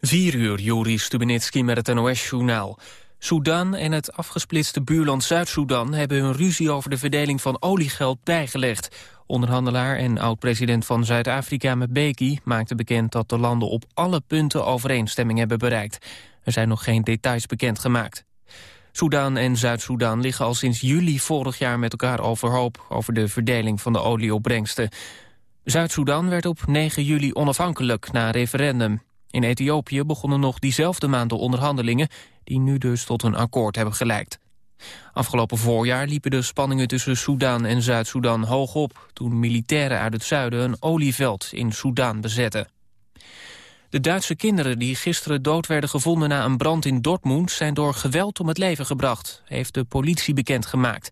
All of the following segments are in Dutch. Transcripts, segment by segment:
4 uur, Juri Stubenitski met het NOS-journaal. Sudan en het afgesplitste buurland Zuid-Soedan... hebben hun ruzie over de verdeling van oliegeld bijgelegd. Onderhandelaar en oud-president van Zuid-Afrika Mbeki maakte bekend... dat de landen op alle punten overeenstemming hebben bereikt. Er zijn nog geen details bekendgemaakt. Soedan en Zuid-Soedan liggen al sinds juli vorig jaar met elkaar overhoop... over de verdeling van de olieopbrengsten. Zuid-Soedan werd op 9 juli onafhankelijk na referendum. In Ethiopië begonnen nog diezelfde maand de onderhandelingen... die nu dus tot een akkoord hebben geleid. Afgelopen voorjaar liepen de spanningen tussen Soedan en Zuid-Soedan hoog op... toen militairen uit het zuiden een olieveld in Soedan bezetten. De Duitse kinderen die gisteren dood werden gevonden na een brand in Dortmund... zijn door geweld om het leven gebracht, heeft de politie bekendgemaakt.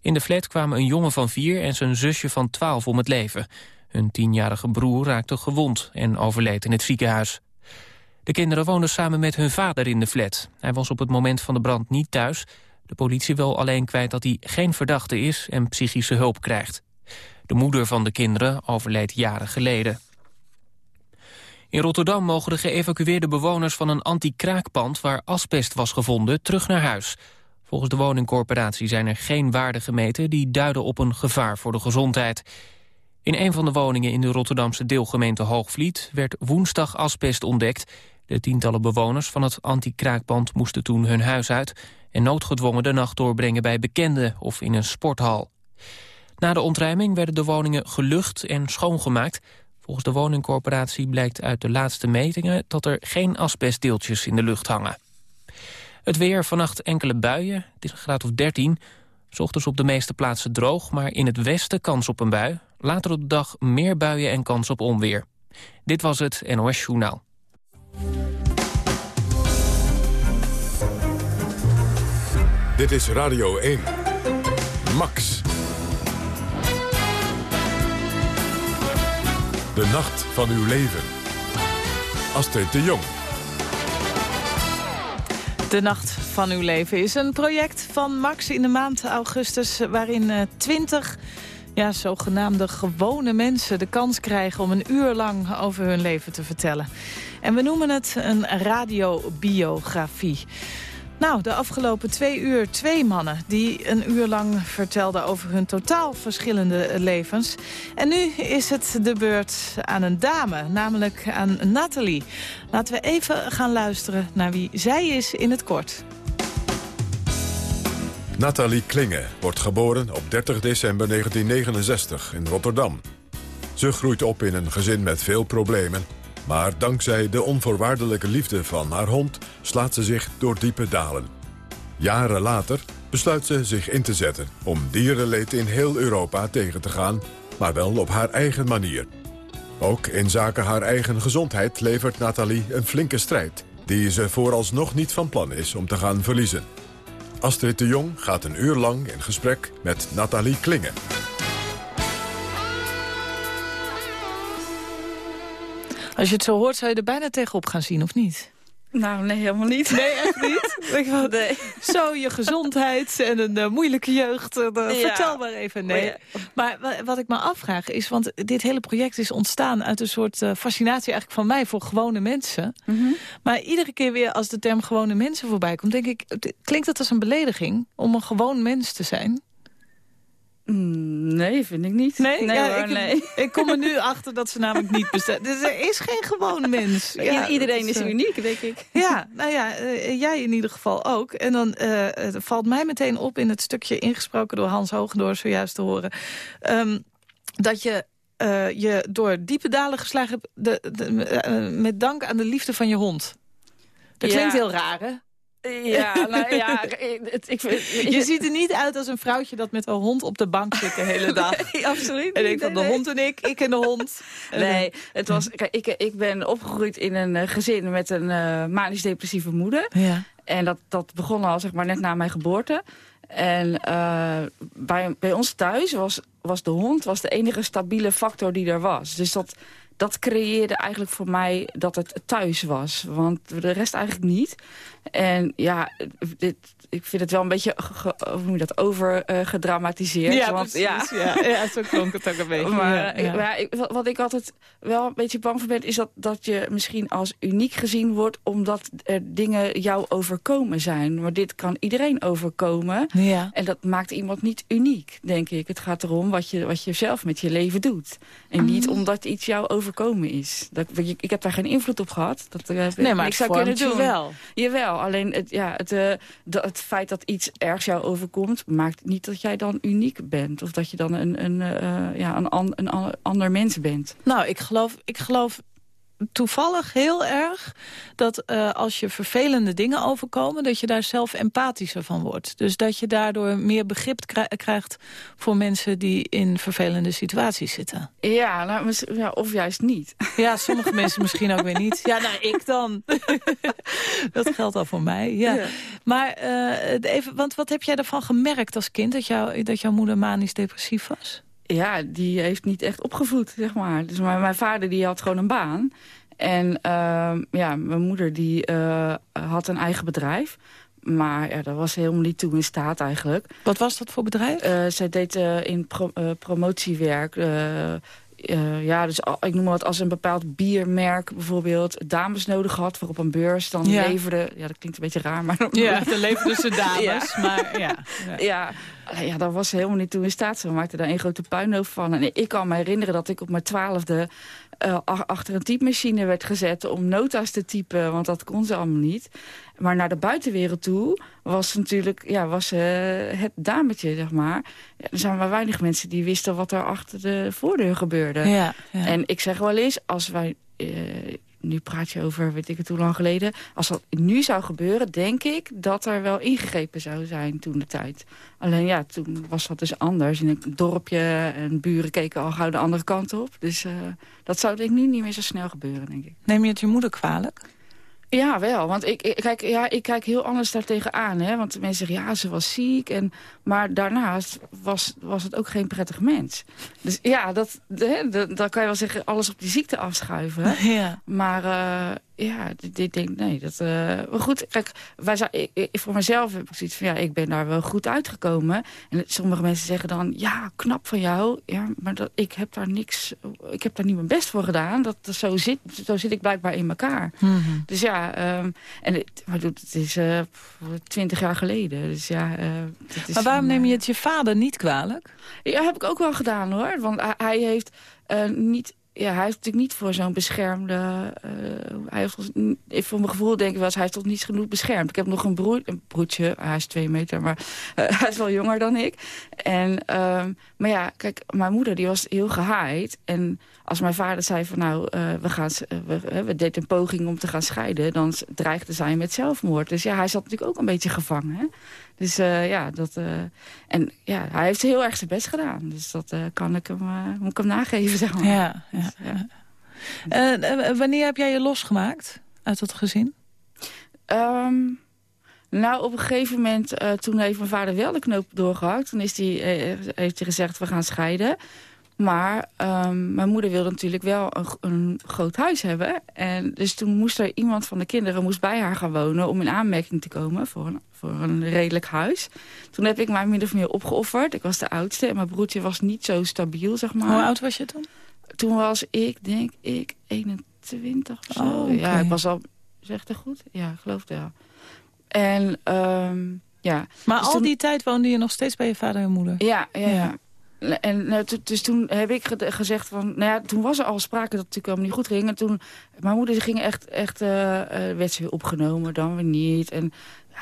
In de flat kwamen een jongen van vier en zijn zusje van twaalf om het leven. Hun tienjarige broer raakte gewond en overleed in het ziekenhuis. De kinderen woonden samen met hun vader in de flat. Hij was op het moment van de brand niet thuis. De politie wil alleen kwijt dat hij geen verdachte is en psychische hulp krijgt. De moeder van de kinderen overleed jaren geleden. In Rotterdam mogen de geëvacueerde bewoners van een anti-kraakpand... waar asbest was gevonden, terug naar huis. Volgens de woningcorporatie zijn er geen waarden gemeten... die duiden op een gevaar voor de gezondheid. In een van de woningen in de Rotterdamse deelgemeente Hoogvliet... werd woensdag asbest ontdekt. De tientallen bewoners van het anti-kraakpand moesten toen hun huis uit... en noodgedwongen de nacht doorbrengen bij bekenden of in een sporthal. Na de ontruiming werden de woningen gelucht en schoongemaakt. Volgens de woningcorporatie blijkt uit de laatste metingen... dat er geen asbestdeeltjes in de lucht hangen. Het weer, vannacht enkele buien, het is een graad of 13... Ochtends op de meeste plaatsen droog, maar in het westen kans op een bui. Later op de dag meer buien en kans op onweer. Dit was het NOS Journaal. Dit is Radio 1. Max. De nacht van uw leven. Astrid de Jong. De Nacht van Uw Leven is een project van Max in de maand augustus... waarin uh, 20 ja, zogenaamde gewone mensen de kans krijgen... om een uur lang over hun leven te vertellen. En we noemen het een radiobiografie. Nou, de afgelopen twee uur twee mannen die een uur lang vertelden over hun totaal verschillende levens. En nu is het de beurt aan een dame, namelijk aan Nathalie. Laten we even gaan luisteren naar wie zij is in het kort. Nathalie Klinge wordt geboren op 30 december 1969 in Rotterdam. Ze groeit op in een gezin met veel problemen maar dankzij de onvoorwaardelijke liefde van haar hond slaat ze zich door diepe dalen. Jaren later besluit ze zich in te zetten om dierenleed in heel Europa tegen te gaan, maar wel op haar eigen manier. Ook in zaken haar eigen gezondheid levert Nathalie een flinke strijd... die ze vooralsnog niet van plan is om te gaan verliezen. Astrid de Jong gaat een uur lang in gesprek met Nathalie Klingen. Als je het zo hoort, zou je er bijna tegenop gaan zien, of niet? Nou, nee, helemaal niet. Nee, echt niet? nee. Zo, je gezondheid en een uh, moeilijke jeugd. Uh, Vertel maar even. Nee. Maar wat ik me afvraag is, want dit hele project is ontstaan... uit een soort uh, fascinatie eigenlijk van mij voor gewone mensen. Mm -hmm. Maar iedere keer weer als de term gewone mensen voorbij komt... denk ik, klinkt dat als een belediging om een gewoon mens te zijn? Mm, nee, vind ik niet. Nee, nee, ja, ik, nee. ik, kom er nu achter dat ze namelijk niet bestaan. Dus er is geen gewoon mens. Ja, Iedereen is uniek, denk ik. Ja, nou ja, uh, jij in ieder geval ook. En dan uh, valt mij meteen op in het stukje ingesproken door Hans Hogendoor zojuist te horen... Um, dat je je door diepe dalen geslagen hebt de, de, met dank aan de liefde van je hond. Dat klinkt heel raar, hè? Ja, nou ja. Het, ik, je ziet er niet uit als een vrouwtje dat met een hond op de bank zit de hele dag. Nee, absoluut En ik van de hond en ik, ik en de hond. Nee, het was, kijk, ik, ik ben opgegroeid in een uh, gezin met een uh, manisch-depressieve moeder. Ja. En dat, dat begon al zeg maar net na mijn geboorte. En uh, bij, bij ons thuis was, was de hond was de enige stabiele factor die er was. Dus dat, dat creëerde eigenlijk voor mij dat het thuis was. Want de rest eigenlijk niet. En ja, dit, ik vind het wel een beetje hoe moet je dat, overgedramatiseerd. Uh, ja, want, ja. ja. ja, zo klonk het ook een beetje. Maar, ja, ik, wat ik altijd wel een beetje bang voor ben... is dat, dat je misschien als uniek gezien wordt... omdat er dingen jou overkomen zijn. Maar dit kan iedereen overkomen. Ja. En dat maakt iemand niet uniek, denk ik. Het gaat erom wat je, wat je zelf met je leven doet. En niet mm. omdat iets jou overkomen is. Dat, ik heb daar geen invloed op gehad. Dat, uh, nee, maar ik zou kunnen doen. wel. Jawel, alleen het, ja, het, uh, het feit dat iets ergs jou overkomt... maakt niet dat jij dan uniek bent. Of dat je dan een, een, uh, ja, een, een, ander mens bent. Nou, ik geloof, ik geloof toevallig heel erg dat uh, als je vervelende dingen overkomen... dat je daar zelf empathischer van wordt. Dus dat je daardoor meer begrip krijgt voor mensen die in vervelende situaties zitten. Ja, nou, ja of juist niet. Ja, sommige mensen misschien ook weer niet. Ja, nou, ik dan. dat geldt al voor mij, ja. ja. Maar uh, even, want wat heb jij ervan gemerkt als kind... dat, jou, dat jouw moeder manisch depressief was? Ja, die heeft niet echt opgevoed, zeg maar. Dus mijn, mijn vader die had gewoon een baan. En uh, ja, mijn moeder die uh, had een eigen bedrijf. Maar ja, dat was helemaal niet toe in staat eigenlijk. Wat was dat voor bedrijf? Uh, zij deed in pro promotiewerk. ja, dus ik noem maar wat als een bepaald biermerk bijvoorbeeld dames nodig had voor op een beurs. Dan ja. leverde, ja dat klinkt een beetje raar, maar... Ja, dan leverde ze dames, ja. maar ja. ja. ja. Ja, dat was helemaal niet toe in staat. Ze maakten daar een grote puinhoop van. En ik kan me herinneren dat ik op mijn twaalfde uh, achter een typemachine werd gezet om nota's te typen, want dat kon ze allemaal niet. Maar naar de buitenwereld toe was natuurlijk ja, was, uh, het dametje, zeg maar. Ja, er zijn maar weinig mensen die wisten wat er achter de voordeur gebeurde. Ja, ja. En ik zeg wel eens, als wij... Uh, nu praat je over, weet ik het hoe lang geleden. Als dat nu zou gebeuren, denk ik dat er wel ingegrepen zou zijn toen de tijd. Alleen ja, toen was dat dus anders. In een dorpje en buren keken al gauw de andere kant op. Dus uh, dat zou denk ik nu niet meer zo snel gebeuren, denk ik. Neem je het je moeder kwalijk? Ja, wel. Want ik, ik, kijk, ja, ik kijk heel anders daartegen aan. Hè? Want mensen zeggen, ja, ze was ziek. En, maar daarnaast was, was het ook geen prettig mens. Dus ja, dat, hè, dan kan je wel zeggen, alles op die ziekte afschuiven. Ja. Maar uh, ja, ik denk, nee, dat... Uh, maar goed, kijk, wij zijn, ik, ik, voor mezelf heb ik zoiets van, ja, ik ben daar wel goed uitgekomen. En sommige mensen zeggen dan, ja, knap van jou. Ja, maar dat, ik heb daar niks, ik heb daar niet mijn best voor gedaan. Dat, zo, zit, zo zit ik blijkbaar in elkaar. Mm -hmm. Dus ja, um, en het, maar het is uh, twintig jaar geleden. Dus ja, uh, is maar waarom neem je het je vader niet kwalijk? Ja, heb ik ook wel gedaan hoor. Want hij heeft niet ja, hij heeft natuurlijk niet voor zo'n beschermde... Uh, hij heeft, voor mijn gevoel denk ik wel hij heeft toch niet genoeg beschermd. Ik heb nog een, broer, een broertje, hij is twee meter, maar uh, hij is wel jonger dan ik. En, uh, maar ja, kijk, mijn moeder die was heel gehaaid. En als mijn vader zei van nou, uh, we, gaan, we, we deden een poging om te gaan scheiden... dan dreigde zij met zelfmoord. Dus ja, hij zat natuurlijk ook een beetje gevangen. Hè? Dus uh, ja, dat, uh, en ja, hij heeft heel erg zijn best gedaan. Dus dat uh, kan ik hem, moet ik hem nageven, zeg maar. Ja, ja, ja. wanneer heb jij je losgemaakt uit dat gezin? Um, nou, op een gegeven moment, toen heeft mijn vader wel de knoop doorgehakt. Toen is die, heeft hij gezegd, we gaan scheiden. Maar um, mijn moeder wilde natuurlijk wel een, een, groot huis hebben. En dus toen moest er iemand van de kinderen moest bij haar gaan wonen... om in aanmerking te komen voor een, voor een redelijk huis. Toen heb ik mij min of meer opgeofferd. Ik was de oudste en mijn broertje was niet zo stabiel, zeg maar. Hoe oud was je toen? Toen was ik, denk ik, 21 of zo. Oh, okay. Ja, ik was al... Zegt het goed? Ja, ik geloof het wel. En, um, ja. Maar dus al toen... die tijd woonde je nog steeds bij je vader en moeder? Ja, ja, ja. En nou, dus toen heb ik gezegd van... Nou ja, toen was er al sprake dat het natuurlijk helemaal niet goed ging. En toen, mijn moeder ging echt, echt uh, werd ze weer opgenomen, dan weer niet. En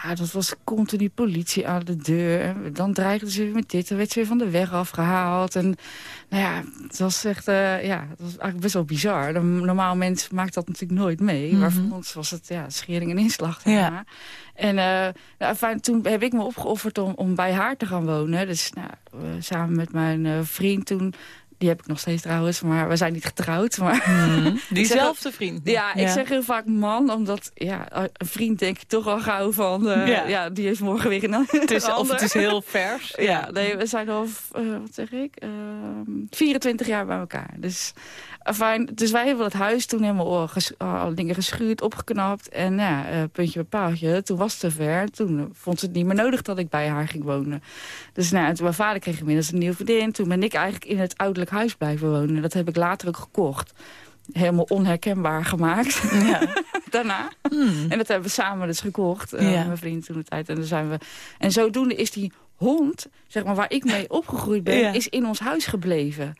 ja, dat was continu politie aan de deur. En dan dreigden ze weer met dit. Dan werd ze weer van de weg afgehaald. En nou ja, het was echt, uh, ja, het was eigenlijk best wel bizar. Een normaal mens maakt dat natuurlijk nooit mee. Mm -hmm. Maar voor ons was het, ja, schering en inslag. Ja. En uh, nou, fijn, toen heb ik me opgeofferd om, om bij haar te gaan wonen. Dus nou, samen met mijn vriend toen die heb ik nog steeds trouwens, maar we zijn niet getrouwd. Maar mm, diezelfde vriend. Ja, ik ja. zeg heel vaak man, omdat ja, een vriend denk ik toch al gauw van... Uh, ja. ja. die heeft morgen weer een het is, Of het is heel vers. ja, nee, we zijn al, uh, wat zeg ik, uh, 24 jaar bij elkaar. Dus Fijn, dus wij hebben het huis toen helemaal alle dingen geschuurd, opgeknapt. En ja, uh, puntje bij paaltje, toen was het zover. Toen vond ze het niet meer nodig dat ik bij haar ging wonen. Dus nou, toen mijn vader kreeg inmiddels een nieuw vriendin. Toen ben ik eigenlijk in het ouderlijk huis blijven wonen. Dat heb ik later ook gekocht helemaal onherkenbaar gemaakt. Ja. Daarna. Hmm. En dat hebben we samen dus gekocht. Uh, Mijn vriend toen de tijd. En, dan zijn we... en zodoende is die hond, zeg maar, waar ik mee opgegroeid ben... is in ons huis gebleven.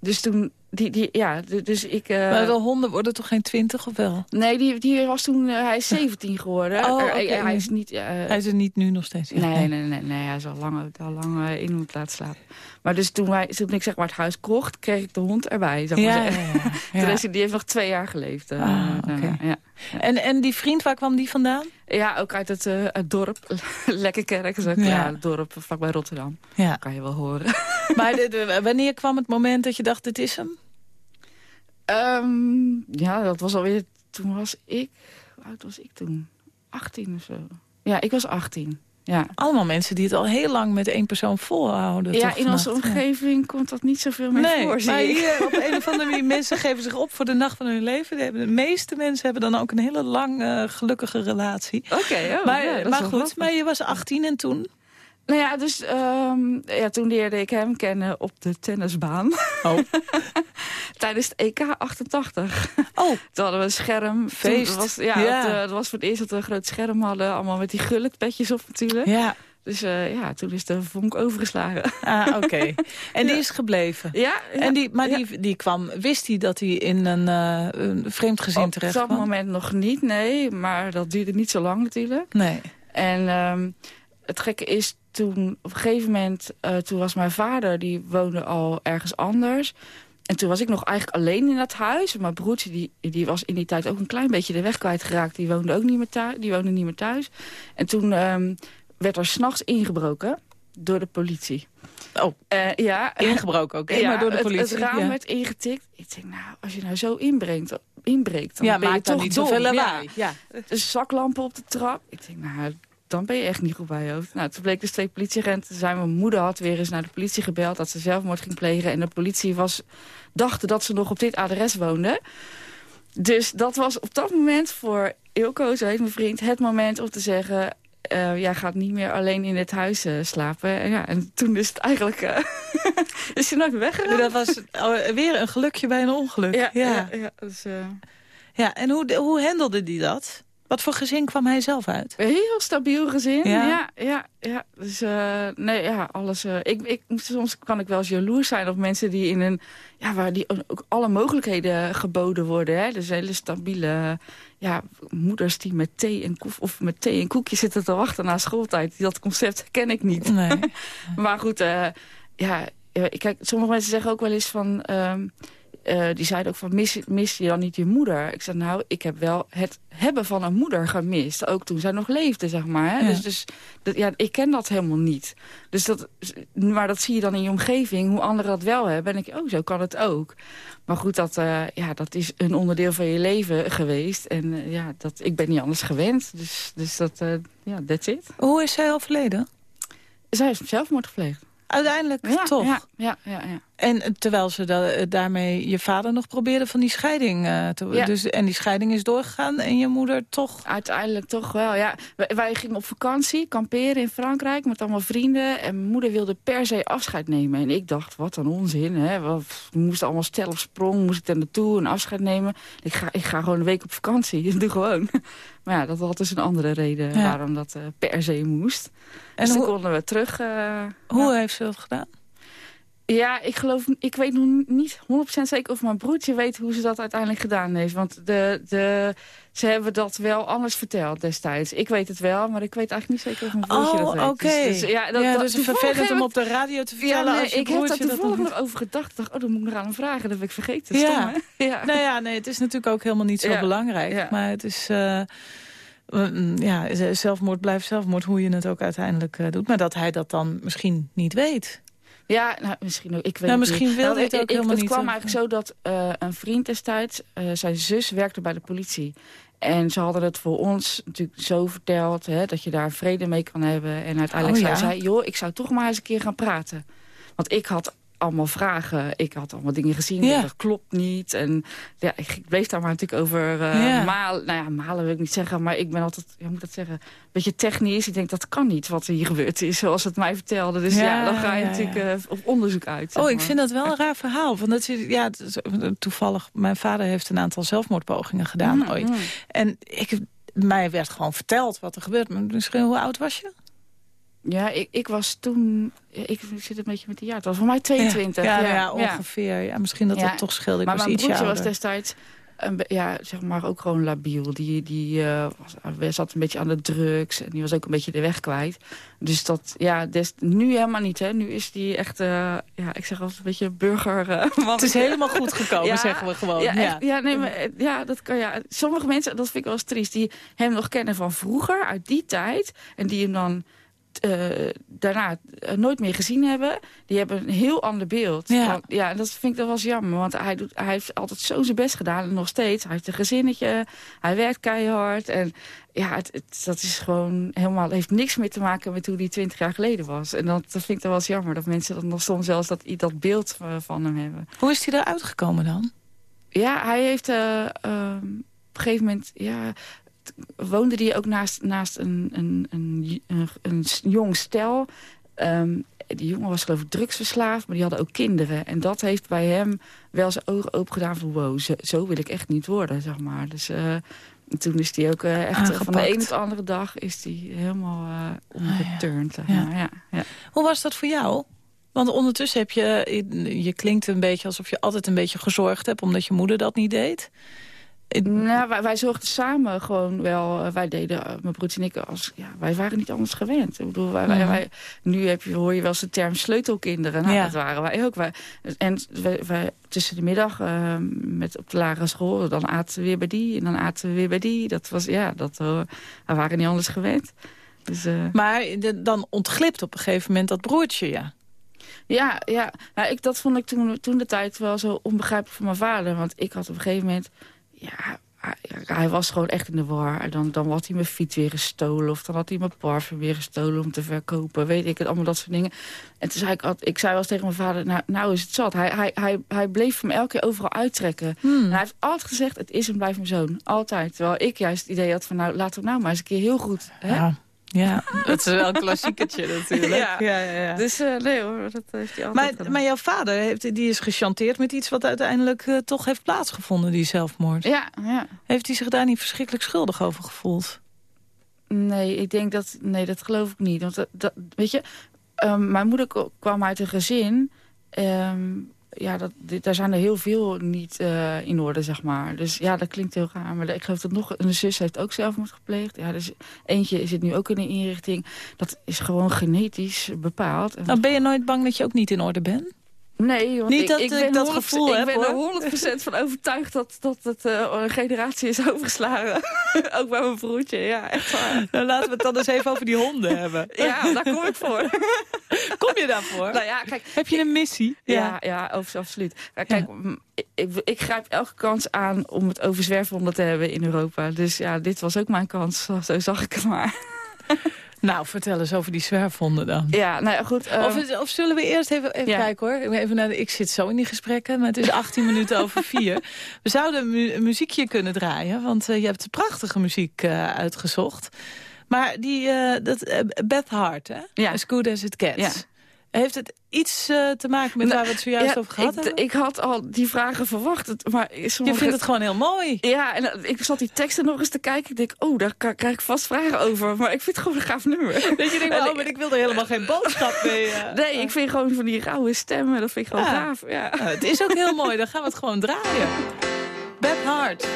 Dus toen, die, die, ja, dus ik... Uh... Maar de honden worden toch geen twintig of wel? Nee, die, die was toen, uh, hij is 17 geworden. Oh, okay. hij, is niet... Uh... Hij is er niet nu nog steeds. Nee, nee, nee, nee, nee, hij is al lang, al lang in moeten laten slapen. Maar dus toen, wij, toen ik zeg maar het huis kocht, kreeg ik de hond erbij. Zeg maar ja, ja, ja, toen is hij, die heeft nog twee jaar geleefd. Ah, okay. ja. En, en die vriend, waar kwam die vandaan? Ja, ook uit het, uh, het dorp. Lekkerkerk ook ja. het dorp vlakbij Rotterdam. Ja. kan je wel horen. Maar de, de, wanneer kwam het moment dat je dacht, dit is hem? Um, ja, dat was alweer... Toen was ik... Hoe oud was ik toen? 18 of zo. Ja, ik was 18. Ja. Allemaal mensen die het al heel lang met één persoon volhouden. Ja, in onze omgeving komt dat niet zoveel meer nee, voor. Maar hier op een of andere manier, mensen geven zich op voor de nacht van hun leven. De meeste mensen hebben dan ook een hele lang uh, gelukkige relatie. Oké, oh, maar, ja, maar goed, maar je was 18 en toen? Nou ja, dus um, ja, toen leerde ik hem kennen op de tennisbaan. Oh. Tijdens het EK 88. Oh. Toen hadden we een scherm. Feest. Was, ja, ja. Het, uh, het, was voor het eerst dat we een groot scherm hadden. Allemaal met die gulletpetjes op natuurlijk. Ja. Dus uh, ja, toen is de vonk overgeslagen. Ah, oké. Okay. En die is gebleven? Ja. ja en die, maar die, die kwam, wist hij dat hij in een, uh, een vreemd gezin terecht kwam? Op dat moment nog niet, nee. Maar dat duurde niet zo lang natuurlijk. Nee. En um, het gekke is, toen op een gegeven moment, uh, toen was mijn vader, die woonde al ergens anders. En toen was ik nog eigenlijk alleen in dat huis. Mijn broertje die, die was in die tijd ook een klein beetje de weg kwijtgeraakt. Die woonde ook niet meer thuis. Die woonde niet meer thuis. En toen um, werd er s'nachts ingebroken door de politie. Oh, uh, ja. ingebroken ook, ja, maar door de politie. Het, het raam ja. werd ingetikt. Ik denk, nou, als je nou zo inbrengt, inbreekt, dan ja, ben je toch niet lawaai. Ja. ja. Dus zaklampen op de trap. Ik denk, nou, dan ben je echt niet goed bij je hoofd. Nou, toen bleek dus twee politieagenten zijn. Mijn moeder had weer eens naar de politie gebeld dat ze zelfmoord ging plegen. En de politie was, dachten dat ze nog op dit adres woonde. Dus dat was op dat moment voor Ilko, zo heet mijn vriend, het moment om te zeggen... Uh, jij gaat niet meer alleen in het huis uh, slapen. En, ja, en toen is het eigenlijk... Uh, is hij nooit weggegaan. Dat was weer een gelukje bij een ongeluk. Ja, ja. ja, ja, dus, ja en hoe, hoe handelde die dat? Wat voor gezin kwam hij zelf uit? Een heel stabiel gezin, ja. ja, ja, Dus uh, nee, ja, alles. Uh, ik, ik, soms kan ik wel eens jaloers zijn op mensen die in een... Ja, waar die ook alle mogelijkheden geboden worden. Hè? Dus hele stabiele ja, moeders die met thee en koef, of met thee en koekjes zitten te wachten na schooltijd. Dat concept ken ik niet. Nee. maar goed, uh, ja, kijk, sommige mensen zeggen ook wel eens van... Uh, uh, die zeiden ook van, mis, mis je dan niet je moeder? Ik zei, nou, ik heb wel het hebben van een moeder gemist. Ook toen zij nog leefde, zeg maar. Hè? Ja. Dus, dus dat, ja, ik ken dat helemaal niet. Dus dat, maar dat zie je dan in je omgeving, hoe anderen dat wel hebben. En je, oh, zo kan het ook. Maar goed, dat, uh, ja, dat is een onderdeel van je leven geweest. En uh, ja, dat, ik ben niet anders gewend. Dus, dus dat, ja, that's it. Hoe is zij overleden? Zij heeft zelfmoord gepleegd. Uiteindelijk ja, toch? Ja, ja, ja, ja. En terwijl ze da daarmee je vader nog probeerde van die scheiding uh, te ja. dus En die scheiding is doorgegaan en je moeder toch? Uiteindelijk toch wel, ja. Wij, wij, gingen op vakantie, kamperen in Frankrijk met allemaal vrienden. En mijn moeder wilde per se afscheid nemen. En ik dacht, wat een onzin, hè. We moesten allemaal stel of sprong, moest ik daar naartoe en afscheid nemen. Ik ga, ik ga gewoon een week op vakantie, doe gewoon. Maar ja, dat had dus een andere reden waarom dat uh, per se moest. En dus hoe, toen konden we terug... Uh, hoe heeft ze dat gedaan? Ja, ik geloof, ik weet nog niet 100% zeker of mijn broertje weet hoe ze dat uiteindelijk gedaan heeft. Want de, de, ze hebben dat wel anders verteld destijds. Ik weet het wel, maar ik weet eigenlijk niet zeker of mijn broertje oh, dat weet. oké. Okay. Dus, dus, ja, dat, ja, dus het vervelend om op de radio te vertellen ja, nee, ik heb daar toevallig nog over gedacht. dacht, oh, dan moet ik nog aan hem vragen. Dat heb ik vergeten. Ja. Nou ja, nee, het is natuurlijk ook helemaal niet zo belangrijk. Maar het is... Uh, ja, zelfmoord blijft zelfmoord, hoe je het ook uiteindelijk uh, doet. Maar dat hij dat dan misschien niet weet. Ja, nou, misschien ook. Ik weet nou, misschien wil nou, het ook ik, helemaal het niet. Het kwam eigenlijk zo dat uh, een vriend destijds, uh, zijn zus werkte bij de politie. En ze hadden het voor ons natuurlijk zo verteld, hè, dat je daar vrede mee kan hebben. En uiteindelijk oh, ja. zei zij, joh, ik zou toch maar eens een keer gaan praten. Want ik had allemaal vragen. Ik had allemaal dingen gezien, ja. dat klopt niet. En ja, ik bleef daar maar natuurlijk over uh, malen. Nou ja, malen wil ik niet zeggen, maar ik ben altijd, hoe moet dat zeggen, een beetje technisch. Ik denk, dat kan niet wat er hier gebeurd is, zoals het mij vertelde. Dus ja, dan ga je natuurlijk uh, op onderzoek uit. Oh, ik vind dat wel een raar verhaal. Want dat is, ja, toevallig, mijn vader heeft een aantal zelfmoordpogingen gedaan mm, ooit. Mm. En ik, mij werd gewoon verteld wat er gebeurt. Misschien, hoe oud was je? Ja, ik, ik was toen... Ik zit een beetje met die jaar. Het was voor mij 22. Ja, ja, ongeveer. Ja, misschien dat het toch scheelde. Ik maar was mijn broertje was destijds ja, zeg maar ook gewoon labiel. Die, die uh, was, zat een beetje aan de drugs en die was ook een beetje de weg kwijt. Dus dat, ja, des, nu helemaal niet, hè. Nu is die echt, uh, ja, ik zeg altijd een beetje burger. Uh, het is helemaal goed gekomen, zeggen we gewoon. Ja, ja. ja, nee, maar, ja, dat kan, ja. Sommige mensen, dat vind ik wel eens triest, die hem nog kennen van vroeger, uit die tijd. En die hem dan uh, daarna uh, nooit meer gezien hebben... die hebben een heel ander beeld. Ja, ja dat vind ik dat was jammer. Want hij, doet, hij heeft altijd zo zijn best gedaan. En nog steeds. Hij heeft een gezinnetje. Hij werkt keihard. En ja, het, dat is gewoon helemaal... heeft niks meer te maken met hoe hij twintig jaar geleden was. En dat, dat vind ik dan wel eens jammer. Dat mensen dan nog soms zelfs dat, dat beeld uh, van hem hebben. Hoe is hij eruit gekomen dan? Ja, hij heeft... Uh, op een gegeven moment, ja, woonde die ook naast, naast een, een, een, een, een jong stel. Um, die jongen was geloof ik drugsverslaafd, maar die hadden ook kinderen. En dat heeft bij hem wel zijn ogen open gedaan van... wow, zo, wil ik echt niet worden, zeg maar. Dus uh, toen is hij ook uh, echt van de een op de andere dag... is hij helemaal uh, omgeturnd. Ah, ja. Ja, ja. Hoe was dat voor jou? Want ondertussen heb je... Je klinkt een beetje alsof je altijd een beetje gezorgd hebt... omdat je moeder dat niet deed. Nou, wij, wij, zorgden samen gewoon wel. Eh, wij deden, eh, mijn broertje en ik, als, ja, wij waren niet anders gewend. Ik bedoel, wij, wij, nu heb je, hoor je wel eens de term sleutelkinderen. Nou, dat waren wij ook. Wij, en wij, tussen de middag uh, met op de lagere school, dan aten we weer bij die en dan aten we weer bij die. Dat was, ja, dat, uh, wij waren niet anders gewend. Dus, maar dan ontglipt op een gegeven moment dat broertje, ja. Ja, ja. Nou, ik, dat vond ik toen, toen de tijd wel zo onbegrijpelijk voor mijn vader. Want ik had op een gegeven moment ja, hij was gewoon echt in de war. Dan, dan had hij mijn fiets weer gestolen. Of dan had hij mijn parfum weer gestolen om te verkopen. Weet ik het, allemaal dat soort dingen. En toen zei ik, ik zei wel eens tegen mijn vader, nou, nou is het zat. Hij, hij, hij, hij bleef hem elke keer overal uittrekken. Hmm. En hij heeft altijd gezegd, het is en blijft mijn zoon. Altijd. Terwijl ik juist het idee had van, nou, laten we nou maar eens een keer heel goed... Hè? Ja. Ja, dat is wel een klassiekertje natuurlijk. Ja, ja, ja. Dus uh, nee hoor, dat heeft hij altijd maar, maar jouw vader heeft, die is gechanteerd met iets wat uiteindelijk uh, toch heeft plaatsgevonden, die zelfmoord. Ja, ja. Heeft hij zich daar niet verschrikkelijk schuldig over gevoeld? Nee, ik denk dat, nee, dat geloof ik niet. Want dat, dat weet je, um, mijn moeder kwam uit een gezin... Um, ja, dat, daar zijn er heel veel niet uh, in orde, zeg maar. Dus ja, dat klinkt heel raar. Maar ik geloof dat nog een zus heeft ook zelfmoord gepleegd. Ja, dus eentje zit nu ook in een inrichting. Dat is gewoon genetisch bepaald. Nou, ben je nooit bang dat je ook niet in orde bent? Nee, want Niet dat ik, ben dat gevoel Ik ben er 100% van overtuigd dat, dat het uh, een generatie is overgeslagen. ook bij mijn broertje, ja, echt waar. Nou, laten we het dan eens even over die honden hebben. ja, daar kom ik voor. kom je daarvoor? Nou ja, kijk, Heb je een missie? Ja, ja, ja absoluut. Kijk, ik, ik, grijp elke kans aan om het over zwerfhonden te hebben in Europa. Dus ja, dit was ook mijn kans. Zo zag ik het maar. Nou, vertel eens over die zwerfhonden dan. Ja, nou ja, goed. Of, ehm, of, zullen we eerst even, even kijken hoor. Even naar de, ik zit zo in die gesprekken, maar het is 18 minuten over vier. We zouden een muziekje kunnen draaien, want uh, je hebt prachtige muziek uh, uitgezocht. Maar die, uh, dat, Beth Hart, hè? Ja. As Good As It Gets. Heeft het iets uh, te maken met nou, waar we het zojuist over gehad ik, hebben? Ik had al die vragen verwacht. Maar sommige... Je vindt het gewoon heel mooi. Ja, en uh, ik zat die teksten nog eens te kijken. Ik denk, oh, daar krijg ik vast vragen over. Maar ik vind het gewoon een gaaf nummer. Dat je denkt, oh, maar ik wil er helemaal geen boodschap mee. Uh, nee, ik vind gewoon van die rauwe stemmen, dat vind ik gewoon gaaf. Ja. Nou, het is ook heel mooi, dan gaan we het gewoon draaien. Beth Hart.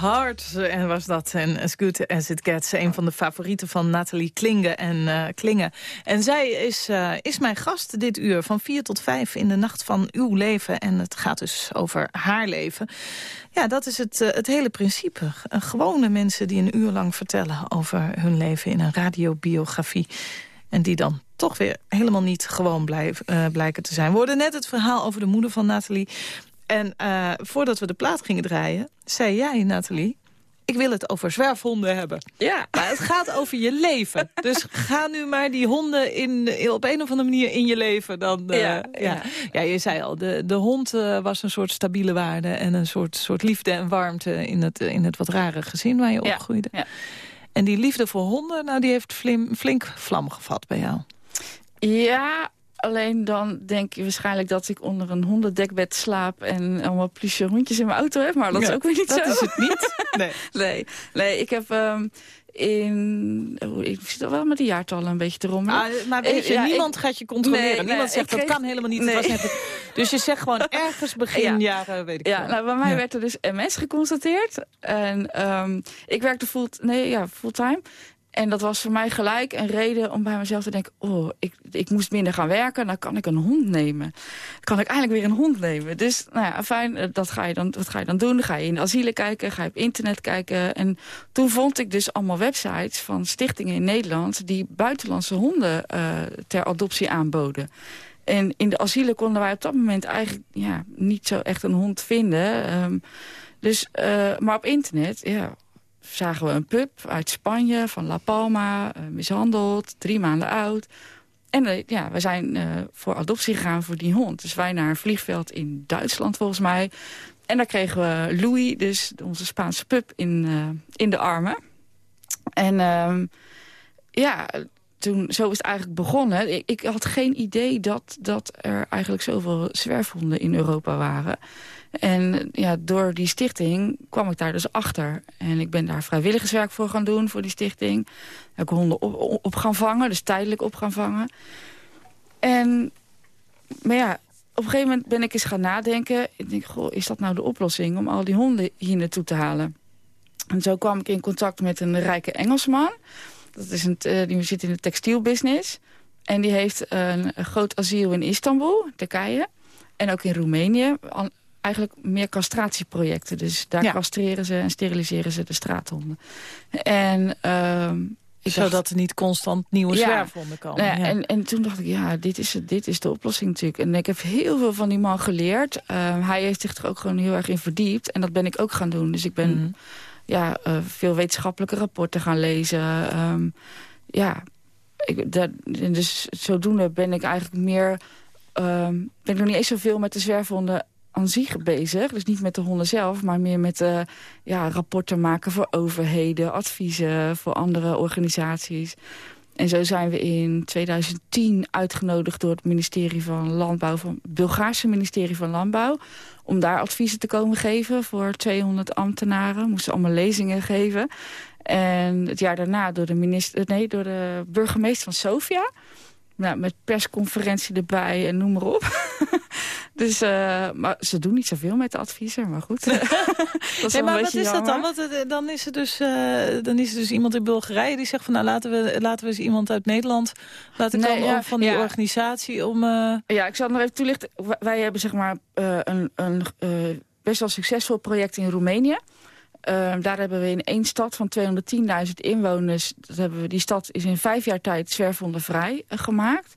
Hart en was dat. En As Good As It Gets. Een van de favorieten van Nathalie Klinge en, uh, Klinge. En zij is, uh, is mijn gast dit uur. Van 4 tot 5 in de nacht van uw leven. En het gaat dus over haar leven. Ja, dat is het, uh, het hele principe. gewone mensen die een uur lang vertellen over hun leven in een radiobiografie. En die dan toch weer helemaal niet gewoon blijken te zijn. We hoorden net het verhaal over de moeder van Nathalie. En uh, voordat we de plaat gingen draaien, zei jij, Nathalie... ik wil het over zwerfhonden hebben. Ja. Maar het gaat over je leven. Dus ga nu maar die honden in, op een of andere manier in je leven. Dan, uh, ja, ja. ja, je zei al, de, de hond uh, was een soort stabiele waarde... en een soort, soort liefde en warmte in het, in het wat rare gezin waar je opgroeide. Ja. En die liefde voor honden, nou, die heeft flim, flink vlam gevat bij jou. Ja, Alleen dan denk je waarschijnlijk dat ik onder een hondendekbed slaap... en allemaal plusje hondjes in mijn auto heb. Maar dat is ook weer niet dat zo. Dat is het niet. Nee. nee, nee, ik heb... Um, in, oh, ik zit al wel met die jaartallen een beetje te rommelen. Ah, maar weet je, niemand gaat je controleren. Nee, niemand zegt, dat kan helemaal niet. Nee. dus je zegt gewoon ergens begin ja. jaren, weet ik Ja, nou, bij mij werd er dus MS geconstateerd. En um, ik werkte full, nee, ja, fulltime. En dat was voor mij gelijk een reden om bij mezelf te denken... oh, ik, ik moest minder gaan werken, dan kan ik een hond nemen. Kan ik eigenlijk weer een hond nemen. Dus, nou ja, fijn, eh, dat ga je dan, wat ga je dan doen? Ga je in asielen kijken, ga je op internet kijken. En toen vond ik dus allemaal websites van stichtingen in Nederland... die buitenlandse honden uh, ter adoptie aanboden. En in de asielen konden wij op dat moment eigenlijk ja, niet zo echt een hond vinden. Um, dus, uh, maar op internet, ja zagen we een pup uit Spanje, van La Palma, uh, mishandeld, drie maanden oud. En uh, ja, we zijn uh, voor adoptie gegaan voor die hond. Dus wij naar een vliegveld in Duitsland volgens mij. En daar kregen we Louis, dus onze Spaanse pup, in, in de armen. En ehm, ja, toen, zo is het eigenlijk begonnen. Ik, ik, had geen idee dat, dat er eigenlijk zoveel zwerfhonden in Europa waren. En ja, door die stichting kwam ik daar dus achter. En ik ben daar vrijwilligerswerk voor gaan doen voor die stichting. Heb ik honden op, op gaan vangen, dus tijdelijk op gaan vangen. En, maar ja, op een gegeven moment ben ik eens gaan nadenken. Ik denk, goh, is dat nou de oplossing om al die honden hier naartoe te halen? En zo kwam ik in contact met een rijke Engelsman. Dat is een, uh, die zit in de textielbusiness. En die heeft een groot asiel in Istanbul, Turkije. En ook in Roemenië eigenlijk meer castratieprojecten. Dus daar ja. castreren ze en steriliseren ze de straathonden. En... Uh, ik Zodat dacht, er niet constant nieuwe ja, zwerfhonden komen. Ja, En, en toen dacht ik, ja, dit is, dit is de oplossing natuurlijk. En ik heb heel veel van die man geleerd. Uh, hij heeft zich er ook gewoon heel erg in verdiept. En dat ben ik ook gaan doen. Dus ik ben mm. ja, uh, veel wetenschappelijke rapporten gaan lezen. Um, ja, ik, dat, dus zodoende ben ik eigenlijk meer... Um, ben ik nog niet eens zoveel met de zwerfhonden aan zich bezig. Dus niet met de honden zelf, maar meer met uh, ja, rapporten maken voor overheden, adviezen voor andere organisaties. En zo zijn we in 2010 uitgenodigd door het ministerie van Landbouw, van het Bulgaarse ministerie van Landbouw, om daar adviezen te komen geven voor 200 ambtenaren. Moesten allemaal lezingen geven. En het jaar daarna door de, minister, nee, door de burgemeester van Sofia nou, met persconferentie erbij en noem maar op. dus, uh, maar ze doen niet zoveel met de adviezer, maar goed. dat nee, maar wat is dat dan? Want dan is, er dus, uh, dan is er dus iemand in Bulgarije die zegt van... nou, laten we, laten we eens iemand uit Nederland laten komen ja, van die organisatie om... Uh... Ja, ik zal nog even toelichten. Wij hebben zeg maar een, een best wel succesvol project in Roemenië. Ehm, daar hebben we in één stad van 210.000 inwoners... Dat hebben we, die stad is in vijf jaar tijd zwerfhondenvrij uh, gemaakt.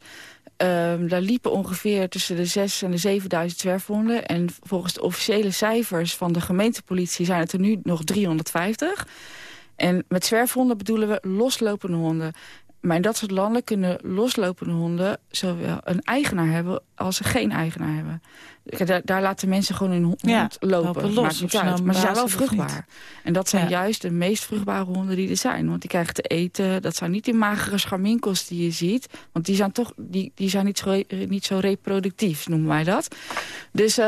Ehm, daar liepen ongeveer tussen de 6 en de 7000 zwerfhonden. En volgens de officiële cijfers van de gemeentepolitie... zijn het er nu nog 350. En met zwerfhonden bedoelen we loslopende honden. Maar in dat soort landen kunnen loslopende honden... zowel een eigenaar hebben als ze geen eigenaar hebben. Daar, daar, laten mensen gewoon hun hond ja, lopen. Los, Maakt niet uit. Maar ze zijn wel vruchtbaar. En dat zijn juist de meest vruchtbare honden die er zijn. Want die krijgen te eten. Dat zijn niet die magere scharminkels die je ziet. Want die zijn, toch, die, die zijn niet, zo, niet zo reproductief, noemen wij dat. Dus uh,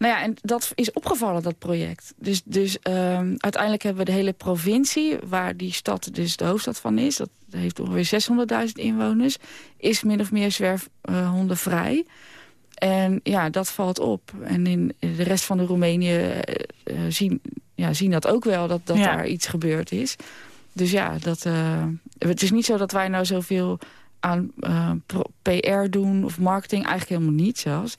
nou ja, en dat is opgevallen, dat project. Dus, dus uh, uiteindelijk hebben we de hele provincie... waar die stad dus de hoofdstad van is... dat heeft ongeveer 600.000 inwoners... is min of meer zwerfhondenvrij... En ja, dat valt op. En in de rest van de Roemenië uh, zien, ja, zien dat ook wel, dat, dat daar iets gebeurd is. Dus ja, dat, uh, het is niet zo dat wij nou zoveel aan PR doen of marketing. Eigenlijk helemaal niet zelfs.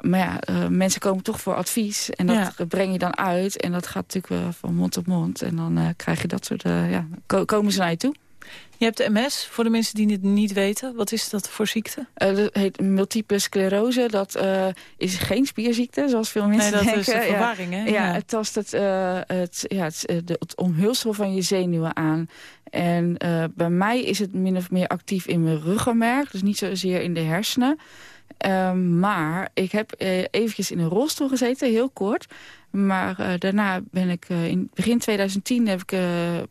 Maar ja, mensen komen toch voor advies. En dat breng je dan uit. En dat gaat natuurlijk van mond tot mond. En dan krijg je dat soort... ja, komen ze naar je toe. Je hebt MS, voor de mensen die het niet weten. Wat is dat voor ziekte? Uh, dat heet multiple sclerose. Dat uh, is geen spierziekte, zoals veel mensen nee, dat denken. is de verwarring, ja. hè? Ja, het tast het, uh, het, ja, het, de, het omhulsel van je zenuwen aan. En bij mij is het min of meer actief in mijn ruggenmerk. Dus niet zozeer in de hersenen. Ehm, maar ik heb eventjes in een rolstoel gezeten, heel kort... Maar daarna ben ik in begin 2010 heb ik,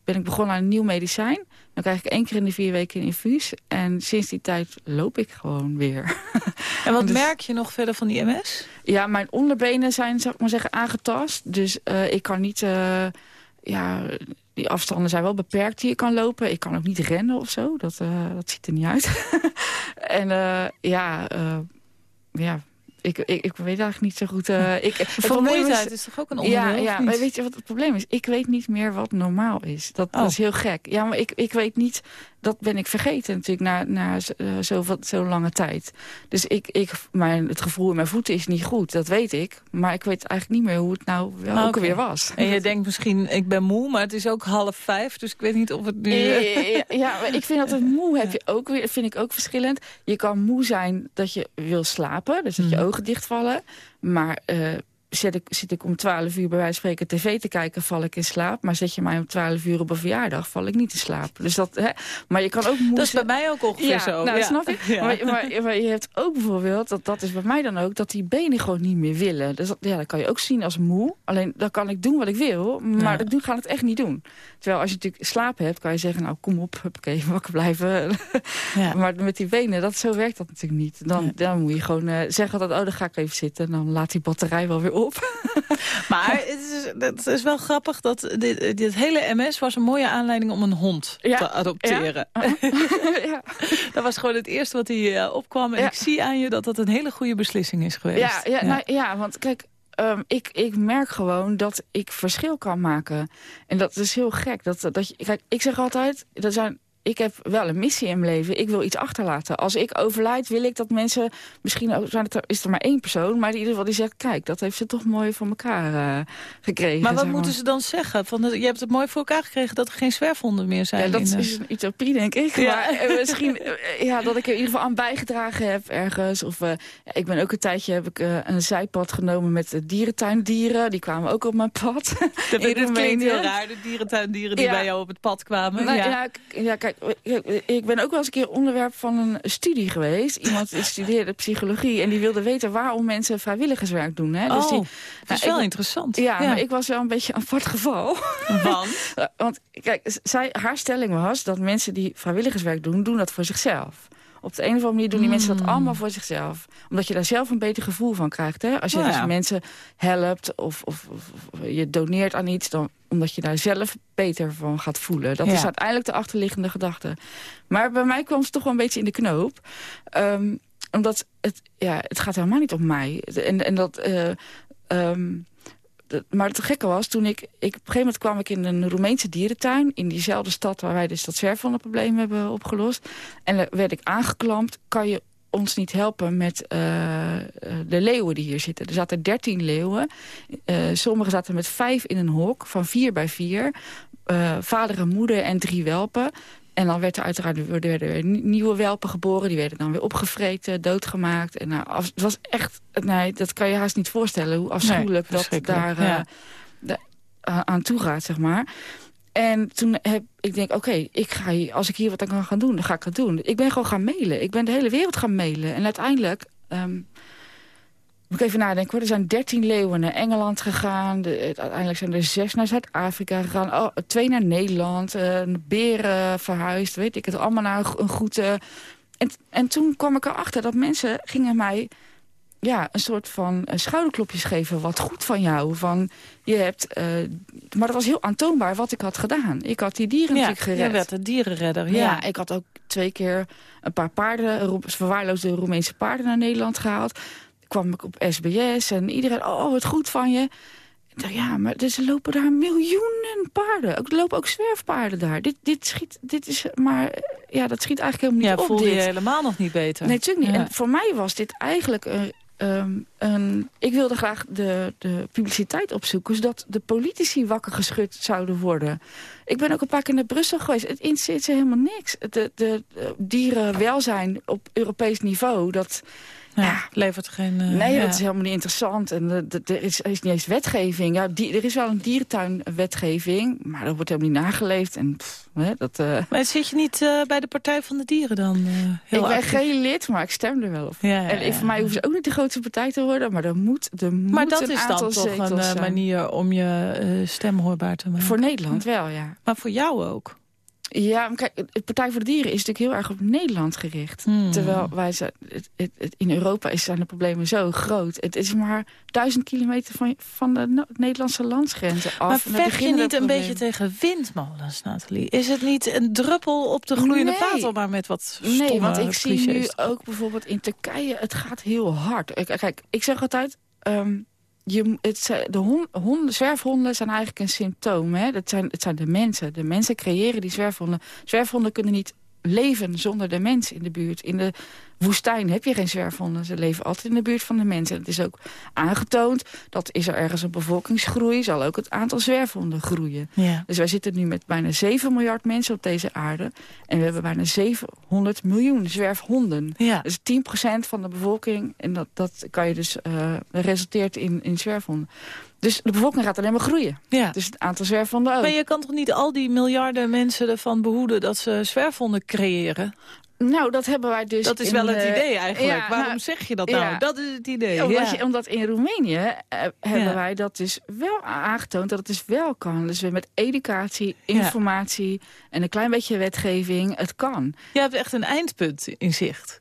ben ik begonnen aan een nieuw medicijn. Dan krijg ik één keer in de vier weken een infuus. En sinds die tijd loop ik gewoon weer. En wat dus, merk je nog verder van die MS? Ja, mijn onderbenen zijn, zou ik maar zeggen, aangetast. Dus ik kan niet... ja, die afstanden zijn wel beperkt die je kan lopen. Ik kan ook niet rennen of zo. Dat, dat ziet er niet uit. en ja, ja, ik, ik, ik weet eigenlijk niet zo goed. Uh, ik, Vermoeidheid is, is toch ook een onderdeel? Ja, ja maar weet je wat het probleem is? Ik weet niet meer wat normaal is. Dat, dat oh. is heel gek. Ja, maar ik, ik weet niet dat ben ik vergeten natuurlijk na, na zo'n zo, zo lange tijd. Dus ik, ik, mijn, het gevoel in mijn voeten is niet goed, dat weet ik. Maar ik weet eigenlijk niet meer hoe het nou wel ook weer was. En je denkt misschien, ik ben moe, maar het is ook half vijf. Dus ik weet niet of het nu... Ja, ja ik vind dat het moe heb je ook weer, vind ik ook verschillend. Je kan moe zijn dat je wil slapen, dus dat je mhm. Ogen dichtvallen. Maar uh, zit ik, zit ik om 12 uur bij wijze van spreken tv te kijken, val ik in slaap. Maar zet je mij om 12 uur op een verjaardag, val ik niet in slaap. Dus dat, hè, maar je kan ook moe Dat is bij mij ook ongeveer ja, zo. Nou, snap je? Maar, maar, maar, je hebt ook bijvoorbeeld, dat, dat is bij mij dan ook, dat die benen gewoon niet meer willen. Dus dat, ja, dat kan je ook zien als moe. Alleen, dan kan ik doen wat ik wil, maar dat gaan het echt niet doen. Terwijl als je natuurlijk slaap hebt, kan je zeggen, nou kom op, oké, wakker blijven. Ja. maar met die benen, dat, zo werkt dat natuurlijk niet. Dan, dan moet je gewoon uh, zeggen dat, oh, dan ga ik even zitten. En dan laat die batterij wel weer op. maar het is, het is wel grappig dat dit, dit, hele MS was een mooie aanleiding om een hond te adopteren. Ja. dat was gewoon het eerste wat hij uh, opkwam. En ik zie aan je dat dat een hele goede beslissing is geweest. Ja, ja, nou, ja want kijk, Um, ik, ik merk gewoon dat ik verschil kan maken. En dat is heel gek. Dat, dat je, kijk, ik zeg altijd, er zijn ik heb wel een missie in mijn leven. Ik wil iets achterlaten. Als ik overlijd, wil ik dat mensen... Misschien zijn het er, is er maar één persoon... maar in ieder geval die zegt... kijk, dat heeft ze toch mooi voor elkaar uh, gekregen. Maar wat moeten ze dan zeggen? Van, je hebt het mooi voor elkaar gekregen... dat er geen zwerfhonden meer zijn. Ja, dat is een utopie, denk ik. Ja. Maar misschien ja, dat ik er in ieder geval aan bijgedragen heb ergens. Of ja, ik ben ook een tijdje... heb ik een zijpad genomen met dierentuindieren. Die kwamen ook op mijn pad. Dat, dat klinkt heel raar, de dierentuindieren die bij jou op het pad kwamen. Nou, ja. ja, kijk, ik ben ook wel eens een keer onderwerp van een studie geweest. Iemand die studeerde psychologie en die wilde weten waarom mensen vrijwilligerswerk doen. Hè? Dus die, oh, dat is nou, wel interessant. Ja, maar ik was wel een beetje een apart geval. Want? Want kijk, zij, haar stelling was dat mensen die vrijwilligerswerk doen, doen dat voor zichzelf Op de een of andere manier doen die mensen dat Mm. allemaal voor zichzelf. Omdat je daar zelf een beter gevoel van krijgt. Hè? Als je Oh dus mensen helpt of, of, of- of je doneert aan iets... Dan, omdat je daar zelf beter van gaat voelen. Dat Ja. is uiteindelijk de achterliggende gedachte. Maar bij mij kwam het toch wel een beetje in de knoop. Ehm, omdat het, ja, het gaat helemaal niet om mij. En, en dat... eh, ehm, dat- maar het gekke was, toen ik, ik... Op een gegeven moment kwam ik in een Roemeense dierentuin... in diezelfde stad waar wij dus dat zwerfhondenprobleem hebben opgelost. En daar werd ik aangeklampt. Kan je ons niet helpen met eh, eh, de leeuwen die hier zitten? Er zaten dertien leeuwen. Eh sommige zaten met vijf in een hok, van vier bij vier. Vader en moeder en drie welpen. En dan werd er uiteraard er werden weer nieuwe welpen geboren. Die werden dan weer opgevreten, doodgemaakt. En nou, af- het was echt, nee, dat kan je haast niet voorstellen... hoe afschuwelijk dat verschrikkelijk, daar eh, ja. a- aan toe gaat, zeg maar. En toen heb ik denk, oké, ik ga hier, als ik hier wat aan kan gaan doen, dan ga ik het doen. Ik ben gewoon gaan mailen. Ik ben de hele wereld gaan mailen. En uiteindelijk, ehm, moet ik even nadenken hoor. Er zijn dertien leeuwen naar Engeland gegaan. De, uiteindelijk zijn er zes naar Zuid-Afrika gegaan. Oh, twee naar Nederland. eh, beren verhuisd, weet ik het. Allemaal naar een go- een goed... eh, en, en toen kwam ik erachter dat mensen gingen mij ja, een soort van eh, schouderklopjes geven. Wat goed van jou. Van, je hebt, maar dat was heel aantoonbaar wat ik had gedaan. Ik had die dieren Ja, natuurlijk je gered. werd de dierenredder. Ja. Ja. ik had ook twee keer een paar paarden, verwaarloosde Roemeense paarden naar Nederland gehaald. Kwam ik op SBS en iedereen, oh wat goed van je. Ik dacht, ja, maar dus er lopen daar miljoenen paarden. Er lopen ook zwerfpaarden daar. Dit, dit schiet, dit is maar, ja, dat schiet eigenlijk helemaal Ja, niet op. voelde je helemaal nog niet beter. Nee, natuurlijk niet. Ja. En voor mij was dit eigenlijk een... ehm, een ik wilde graag de, de publiciteit opzoeken... zodat de politici wakker geschud zouden worden. Ik ben ook een paar keer naar Brussel geweest. Het interesseert ze helemaal niks. De, de, de dierenwelzijn op Europees niveau... dat, Ja, Ja. levert geen... eh, nee, ja. dat is helemaal niet interessant. En er is, is niet eens wetgeving. Ja, die, er is wel een dierentuinwetgeving... maar dat wordt helemaal niet nageleefd. En pff, hè, dat... eh, Maar zit je niet eh, bij de Partij van de Dieren dan? heel ik ben geen lid, maar ik stem er wel op. Ja, En voor mij hoeven ze ook niet de grootste partij te worden, maar er moet, er Maar moet dat een is dan toch een manier om je stem hoorbaar te maken. Voor Nederland wel, ja. Maar voor jou ook. Ja, kijk, de Partij voor de Dieren is natuurlijk heel erg op Nederland gericht. Hmm. Terwijl wij zijn, het, het, het- in Europa is, zijn de problemen zo groot. Het is maar duizend kilometer van, van de No- Nederlandse landsgrenzen af. Maar vecht je niet een beetje tegen windmolens, Nathalie? Is het niet een druppel op de gloeiende Nee. om maar met wat stomme Nee, want ik zie nu ook bijvoorbeeld in Turkije, het gaat heel hard. Kijk, ik zeg altijd, ehm, je, het, de hon, honden, zwerfhonden zijn eigenlijk een symptoom. Hè? Dat zijn, het zijn de mensen. De mensen creëren die zwerfhonden. Zwerfhonden kunnen niet leven zonder de mens in de buurt. In de woestijn heb je geen zwerfhonden. Ze leven altijd in de buurt van de mensen. Het is ook aangetoond dat is er ergens een bevolkingsgroei... zal ook het aantal zwerfhonden groeien. Ja. Dus wij zitten nu met bijna 7 miljard mensen op deze aarde. En we hebben bijna 700 miljoen zwerfhonden. Ja. Dus 10% van de bevolking. En dat, dat kan je dus eh, resulteert in, in zwerfhonden. Dus de bevolking gaat alleen maar groeien. ja. Dus het aantal zwerfhonden ook. Maar je kan toch niet al die miljarden mensen ervan behoeden dat ze zwerfhonden creëren? Nou, dat hebben wij dus... dat is in, wel het idee eigenlijk. ja, Waarom nou, zeg je dat ja. nou? Dat is het idee. Omdat, ja. je, omdat in Roemenië eh, hebben wij dat dus wel aangetoond dat het dus wel kan. Dus we met educatie, informatie en een klein beetje wetgeving, het kan. Je hebt echt een eindpunt in zicht.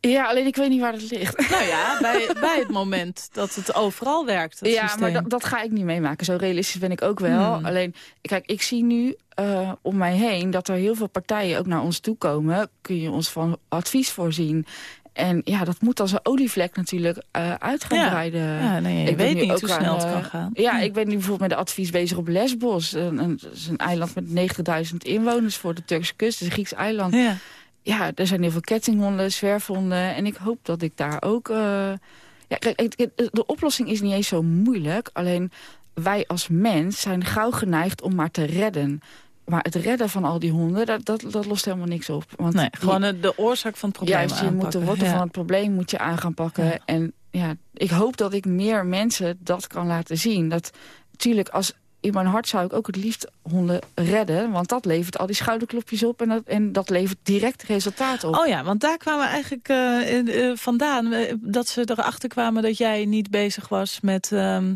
Ja, alleen ik weet niet waar het ligt. Nou ja, bij, bij het moment dat het overal werkt, ja, systeem. maar dat, dat ga ik niet meemaken. Zo realistisch ben ik ook wel. Hmm. Alleen, kijk, ik zie nu eh, om mij heen dat er heel veel partijen ook naar ons toe komen. Kun je ons van advies voorzien. En ja, dat moet als een olievlek natuurlijk eh uit gaan Ja. breiden. Ja, nee, Ik weet niet hoe aan, snel het eh, kan gaan. Ja, ik ben nu bijvoorbeeld met de advies bezig op Lesbos. Een, een, een eiland met 90.000 inwoners voor de Turkse kust. Het is een Grieks eiland. Ja. Ja, er zijn heel veel kettinghonden, zwerfhonden. En ik hoop dat ik daar ook... eh, Ja, kijk, de oplossing is niet eens zo moeilijk. Alleen wij als mens zijn gauw geneigd om maar te redden. Maar het redden van al die honden, dat, dat, dat lost helemaal niks op. Want Nee, gewoon de oorzaak van het probleem Juist, je moet de wortel Ja. van het probleem moet je aan gaan pakken. Ja. En ja, ik hoop dat ik meer mensen dat kan laten zien. Dat natuurlijk, als in mijn hart zou ik ook het liefst honden redden. Want dat levert al die schouderklopjes op. En dat, en dat levert direct resultaat op. Oh ja, want daar kwamen we eigenlijk eh, vandaan. eh, dat ze erachter kwamen dat jij niet bezig was met, ehm,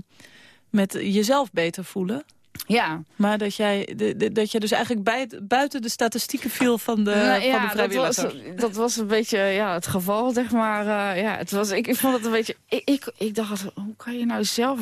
met jezelf beter voelen. Ja. Maar dat jij, de, de- dat je dus eigenlijk bij, buiten de statistieken viel van de, Nou van de ja, dat vrijwilligers. was, dat was een beetje ja, het geval, zeg maar. ja, het was, ik, ik vond het een beetje... Ik, ik, ik dacht, hoe kan je nou zelf...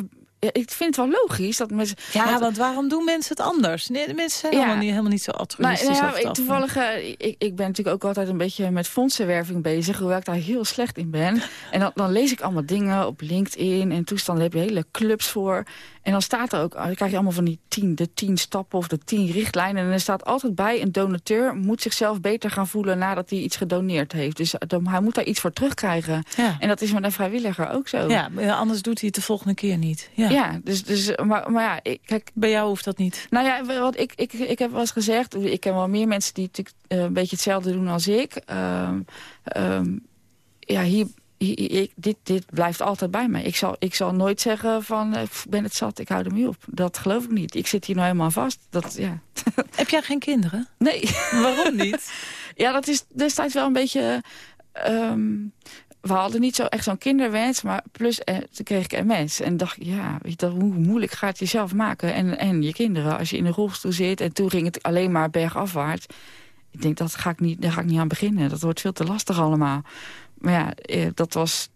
Ik vind het wel logisch dat mensen... Ja, want- want waarom doen mensen het anders? Nee, de mensen zijn Ja. helemaal, niet, helemaal niet zo altruïstisch. nou ja, toevallig, eh, ik, ik ben natuurlijk ook altijd een beetje met fondsenwerving bezig, hoewel ik daar heel slecht in ben. En dan, dan lees ik allemaal dingen op LinkedIn en toestanden, daar heb je hele clubs voor. En dan staat er ook, dan krijg je allemaal van die tien, de tien stappen of de tien richtlijnen. En er staat altijd bij, een donateur moet zichzelf beter gaan voelen nadat hij iets gedoneerd heeft. Dus eh, dan, hij moet daar iets voor terugkrijgen. Ja. En dat is met een vrijwilliger ook zo. Ja, anders doet hij het de volgende keer niet. Ja. Ja, dus, dus maar, maar ja, ik, kijk, Bij jou hoeft dat niet. nou ja, wat ik, ik, ik heb wel eens gezegd... ik ken wel meer mensen die natuurlijk eh, een beetje hetzelfde doen als ik. Ehm, ehm, ja, hier, ik, dit, dit blijft altijd bij mij. Ik zal, ik zal nooit zeggen van, eh, ik ben het zat, ik hou ermee op. Dat geloof ik niet. Ik zit hier nou helemaal vast. Dat, ja. Heb jij geen kinderen? Nee, Waarom niet? ja, dat is destijds wel een beetje... ehm, we hadden niet zo echt zo'n kinderwens, maar plus eh, toen kreeg ik MS. En dacht ik, ja, weet je, dat, hoe moeilijk gaat het jezelf maken en, en je kinderen als je in een rolstoel zit. En toen ging het alleen maar bergafwaarts. Ik denk, dat ga ik niet, daar ga ik niet aan beginnen. Dat wordt veel te lastig allemaal. Maar ja, eh, dat was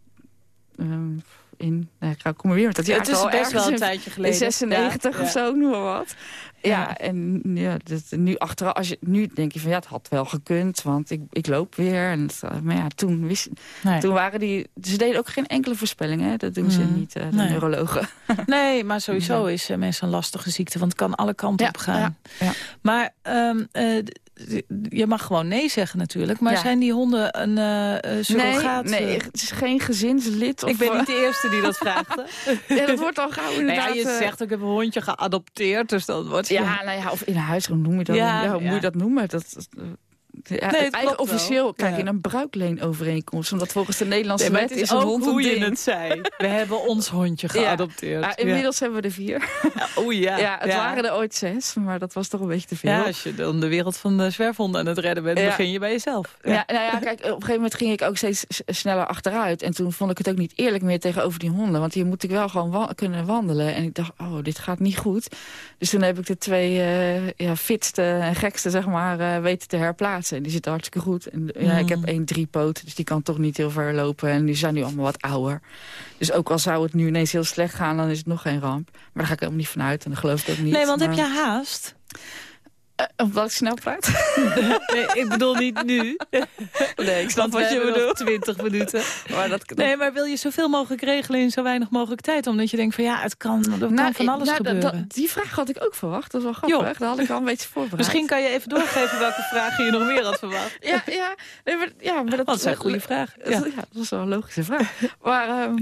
ehm, in, nou, ik kom weer met dat het is jaartal, best wel een in- tijdje in geleden. 96 Ja, of zo, noem maar wat. Ja, Ja. en ja, dat, nu achteraf, als je nu denk je van ja, het had wel gekund, want ik, ik loop weer. En eh, maar ja, toen, wist, Nee. toen waren die, ze deden ook geen enkele voorspelling, hè? Dat doen ze Mm, niet, eh, de nee. neurologen. Nee, maar sowieso is uh, mensen een lastige ziekte, want het kan alle kanten Ja, op gaan. ja, ja. Maar ehm, eh, je mag gewoon nee zeggen natuurlijk. Maar Ja. zijn die honden een eh, eh, surrogaat? Nee, nee, eh? het is geen gezinslid. Of, ik ben niet de eerste die dat vraagt. ja, dat wordt al gauw Nou inderdaad... ja, je eh, zegt ook, ik heb een hondje geadopteerd, dus dan wordt Ja, nou ja, of in huis, hoe noem je dat? Ja, Ja, hoe ja. moet je dat noemen? Dat, het eigenlijk officieel je Ja. een bruikleenovereenkomst. Omdat volgens de Nederlandse Nee, wet is, is een hond hoe een je ding. het zei. We hebben ons hondje Ja. geadopteerd. Ja, inmiddels hebben we er vier. Oeh ja. Ja, het waren er ooit zes, maar dat was toch een beetje te veel. Ja, als je dan de wereld van de zwerfhonden aan het redden bent, Ja. begin je bij jezelf. Ja. nou ja, kijk, op een gegeven moment ging ik ook steeds sneller achteruit. En toen vond ik het ook niet eerlijk meer tegenover die honden. Want hier moet ik wel gewoon wa- kunnen wandelen. En ik dacht, oh, dit gaat niet goed. Dus toen heb ik de twee eh, ja, fitste en gekste, zeg maar, eh, weten te herplaatsen. En die zitten hartstikke goed. En ja, ik heb Mm. één driepoot, dus die kan toch niet heel ver lopen. En die zijn nu allemaal wat ouder. Dus ook al zou het nu ineens heel slecht gaan, dan is het nog geen ramp. Maar daar ga ik helemaal niet vanuit en dat geloof ik ook niet. Nee, want heb je haast? Eh, omdat ik snel praat? Nee, ik bedoel niet nu. Nee, ik Want wat je bedoelt. 20 minuten. Maar dat, Nee, maar wil je zoveel mogelijk regelen in zo weinig mogelijk tijd? Omdat je denkt van ja, het kan, kan Nou, van alles nou, dat- gebeuren. dat- die vraag had ik ook verwacht. Dat is wel grappig. Joh. Daar had ik al een beetje voorbereid. Misschien kan je even doorgeven welke vragen je nog meer had verwacht. Ja, ja, nee, maar, ja, maar dat, het zijn goede vragen. Ja. Ja. dat was wel een logische vraag. maar ehm,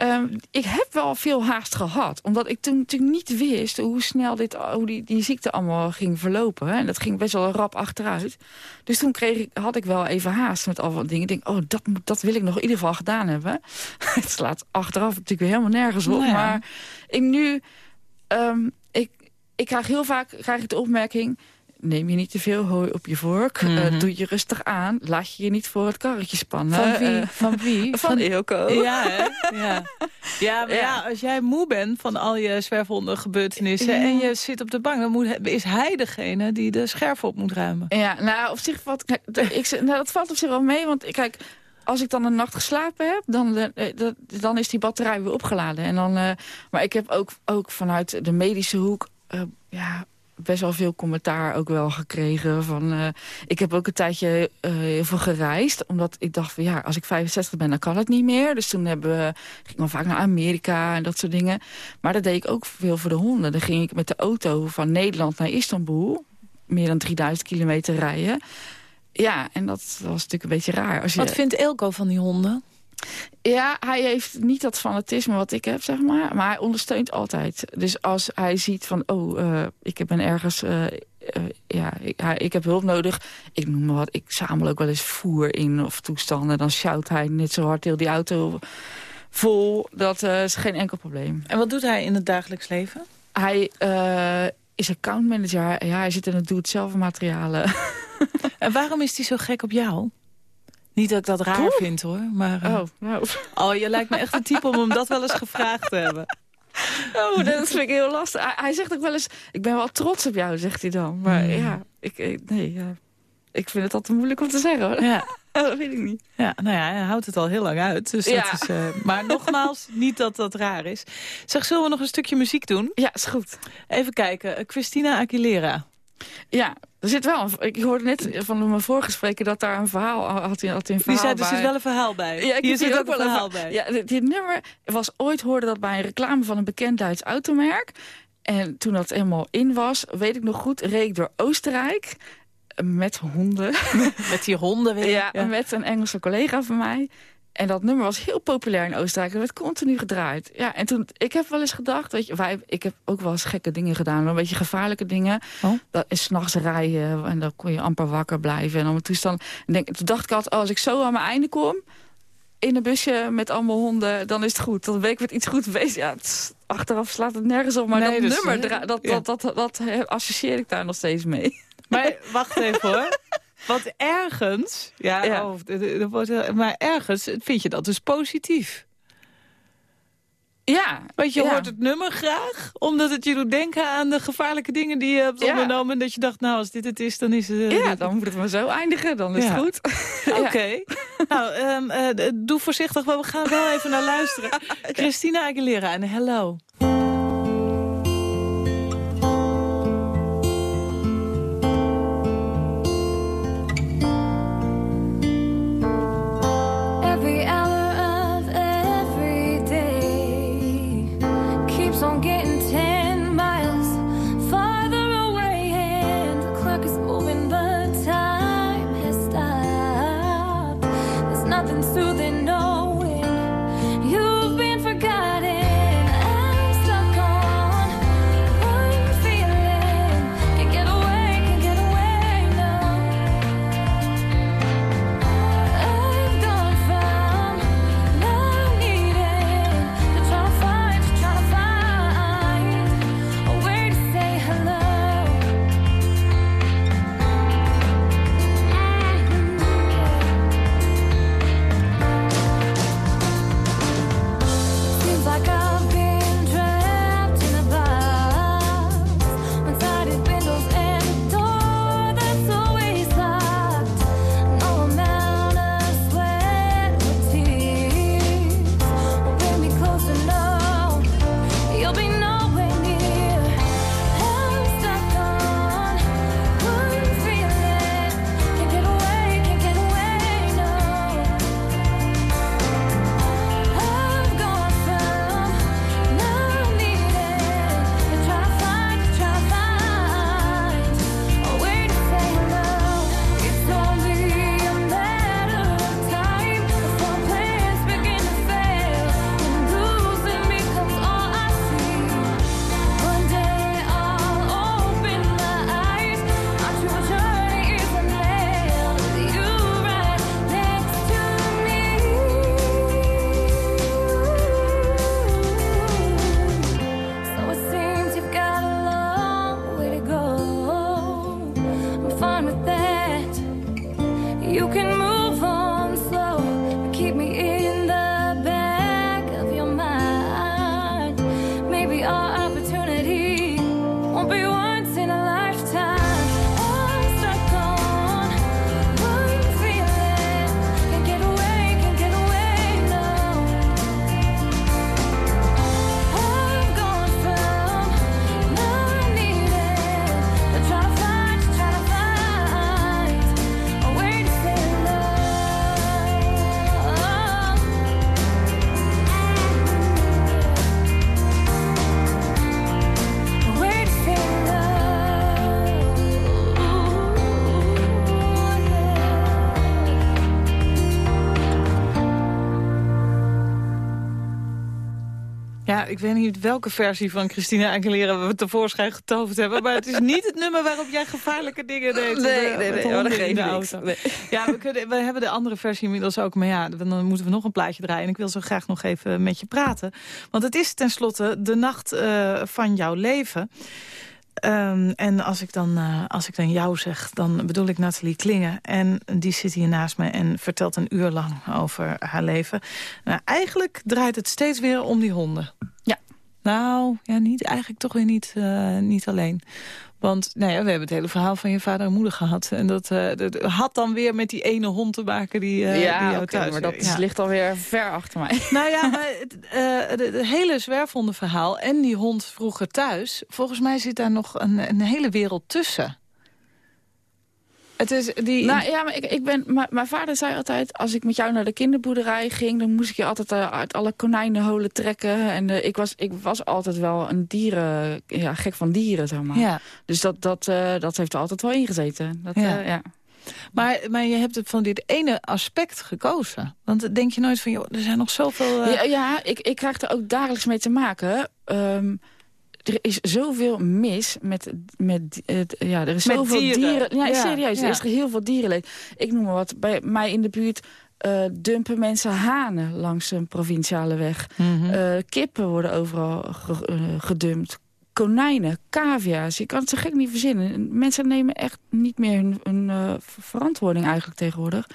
ehm, ik heb wel veel haast gehad. Omdat ik toen natuurlijk niet wist hoe snel dit, hoe die, die ziekte allemaal ging verlopen. Hè. En dat ging best wel rap achteruit. Dus toen kreeg ik, had ik wel even haast met al wat dingen. Ik denk, oh, dat, dat wil ik nog in ieder geval gedaan hebben. Het slaat achteraf natuurlijk weer helemaal nergens op. Nou ja. Maar ik nu... ehm, ik, ik krijg heel vaak krijg ik de opmerking... Neem je niet te veel hooi op je vork. Eh, Mhm. doe je rustig aan. Laat je je niet voor het karretje spannen. Van wie? Eh, van wie? van Eelco. Ja, hè? Ja. Ja, maar ja. Ja. als jij moe bent van al je zwerfhonden gebeurtenissen... Ja. en je zit op de bank, dan moet, is hij degene die de scherf op moet ruimen. Ja, nou, op zich d- ik, nou, dat valt op zich wel mee. Want kijk, als ik dan een nacht geslapen heb, dan, eh, dan is die batterij weer opgeladen. En dan, maar ik heb ook, ook vanuit de medische hoek ja, best wel veel commentaar ook wel gekregen. Van, eh, ik heb ook een tijdje eh, heel veel gereisd. Omdat ik dacht van ja, als ik 65 ben, dan kan het niet meer. Dus toen hebben we, ging ik vaak naar Amerika en dat soort dingen. Maar dat deed ik ook veel voor de honden. Dan ging ik met de auto van Nederland naar Istanbul. Meer dan 3000 kilometer rijden. Ja, en dat was natuurlijk een beetje raar. Als je, Wat vindt Elko van die honden? Ja, hij heeft niet dat fanatisme wat ik heb, zeg maar. Maar hij ondersteunt altijd. Dus als hij ziet van, oh, eh, ik ben ergens... eh, eh, ja, ik, hij, ik heb hulp nodig. Ik noem maar wat, ik zamel ook wel eens voer in of toestanden. Dan shout hij net zo hard heel die auto vol. Dat is geen enkel probleem. En wat doet hij in het dagelijks leven? Hij is accountmanager. Ja, hij zit in het doe-het-zelf materialen. En waarom is hij zo gek op jou? Niet dat ik dat raar Oeh. vind hoor, maar... eh, Oh, nou. oh, je lijkt me echt een type om hem dat wel eens gevraagd te hebben. Oh, dat vind ik heel lastig. Hij, hij zegt ook wel eens, ik ben wel trots op jou, zegt hij dan. Maar Hmm. ja, ik, ik- nee, ja. ik vind het altijd moeilijk om te zeggen. Hoor. Ja. dat weet ik niet. Ja, nou ja, hij houdt het al heel lang uit. Dus Ja. dat is, eh, maar nogmaals, niet dat dat raar is. Zeg, zullen we nog een stukje muziek doen? Ja, is goed. Even kijken. eh, Christina Aguilera. Ja, er zit wel een, ik hoorde net van mijn voorgesprekken dat daar een verhaal had. Had hij een Die verhaal zei, er zit wel een verhaal bij. Ja, ik Hier heb zit ook een wel verhaal bij. Ja, dit, dit nummer was ooit hoorde dat bij een reclame van een bekend Duits automerk. En toen dat eenmaal in was, weet ik nog goed, reed ik door Oostenrijk met honden. Met die honden weer. Ja, met een Engelse collega van mij. En dat nummer was heel populair in Oostenrijk. Het werd continu gedraaid. Ja, en toen, ik heb wel eens gedacht, weet je, wij, ik heb ook wel eens gekke dingen gedaan. Een beetje gevaarlijke dingen. Oh. Dat is s'nachts rijden en dan kon je amper wakker blijven. En dan toestand. En denk, toen dacht ik altijd, oh, als ik zo aan mijn einde kom, in een busje met allemaal honden, dan is het goed. Dan weet ik met iets goed wees. Ja, achteraf slaat het nergens op. Maar Nee, dat dus, nummer, eh, dat, ja. dat, dat, dat, dat, eh, associeer ik daar nog steeds mee. Maar wacht even hoor. Want ergens, ja, Ja. oh, dat wordt maar ergens vind je dat dus positief. Ja, Want je ja. hoort het nummer graag, omdat het je doet denken aan de gevaarlijke dingen die je hebt Ja. ondernomen. En dat je dacht, nou, als dit het is, dan is het... eh, Ja, dan moet het maar zo eindigen. Dan is Ja. het goed. Oké. nou, ehm, eh, doe voorzichtig, maar we gaan wel even naar luisteren. Christina Aguilera en Hello. Ik weet niet welke versie van Christina Aguilera we tevoorschijn getoverd hebben. Maar het is niet het nummer waarop jij gevaarlijke dingen deed. Nee, nee, nee. Oh, dat geeft de niks. auto. Nee. Ja, we, kunnen, we hebben de andere versie inmiddels ook. Maar ja, dan moeten we nog een plaatje draaien. En ik wil zo graag nog even met je praten. Want het is tenslotte de nacht eh, van jouw leven. Ehm, en als ik, dan, eh, als ik dan jou zeg, dan bedoel ik Nathalie Klingen. En die zit hier naast me en vertelt een uur lang over haar leven. Nou, eigenlijk draait het steeds weer om die honden. Ja. Nou, ja, niet, eigenlijk toch weer niet, eh, niet alleen. Want nou ja, we hebben het hele verhaal van je vader en moeder gehad. En dat, eh, dat had dan weer met die ene hond te maken die, die ja, jou thuis... maar dat ja. ligt alweer ver achter mij. Nou ja, maar het de, de hele zwerfhondenverhaal en die hond vroeger thuis... volgens mij zit daar nog een, een hele wereld tussen. Het is die... Nou ja, maar ik, ik ben, maar mijn vader zei altijd, als ik met jou naar de kinderboerderij ging, dan moest ik je altijd eh, uit alle konijnenholen trekken. En eh, ik, was, ik was altijd wel een dieren, ja, gek van dieren, zeg maar. ja. Dus dat, dat, eh, dat heeft er altijd wel ingezeten. Dat, Ja. ja. Maar, maar je hebt het van dit ene aspect gekozen. Want denk je nooit van, joh, er zijn nog zoveel... Ja, ja ik, ik krijg er ook dagelijks mee te maken. Ehm, er is zoveel mis met... met het- ja, er is Met zoveel dieren. dieren. Ja, Ja, serieus. Er is heel veel dierenleed. Ik noem maar wat. Bij mij in de buurt eh, dumpen mensen hanen langs een provinciale weg. mhm. Eh, kippen worden overal ge- eh, gedumpt. Konijnen, cavia's. Je kan het zo gek niet verzinnen. Mensen nemen echt niet meer hun, hun ver- verantwoording eigenlijk tegenwoordig.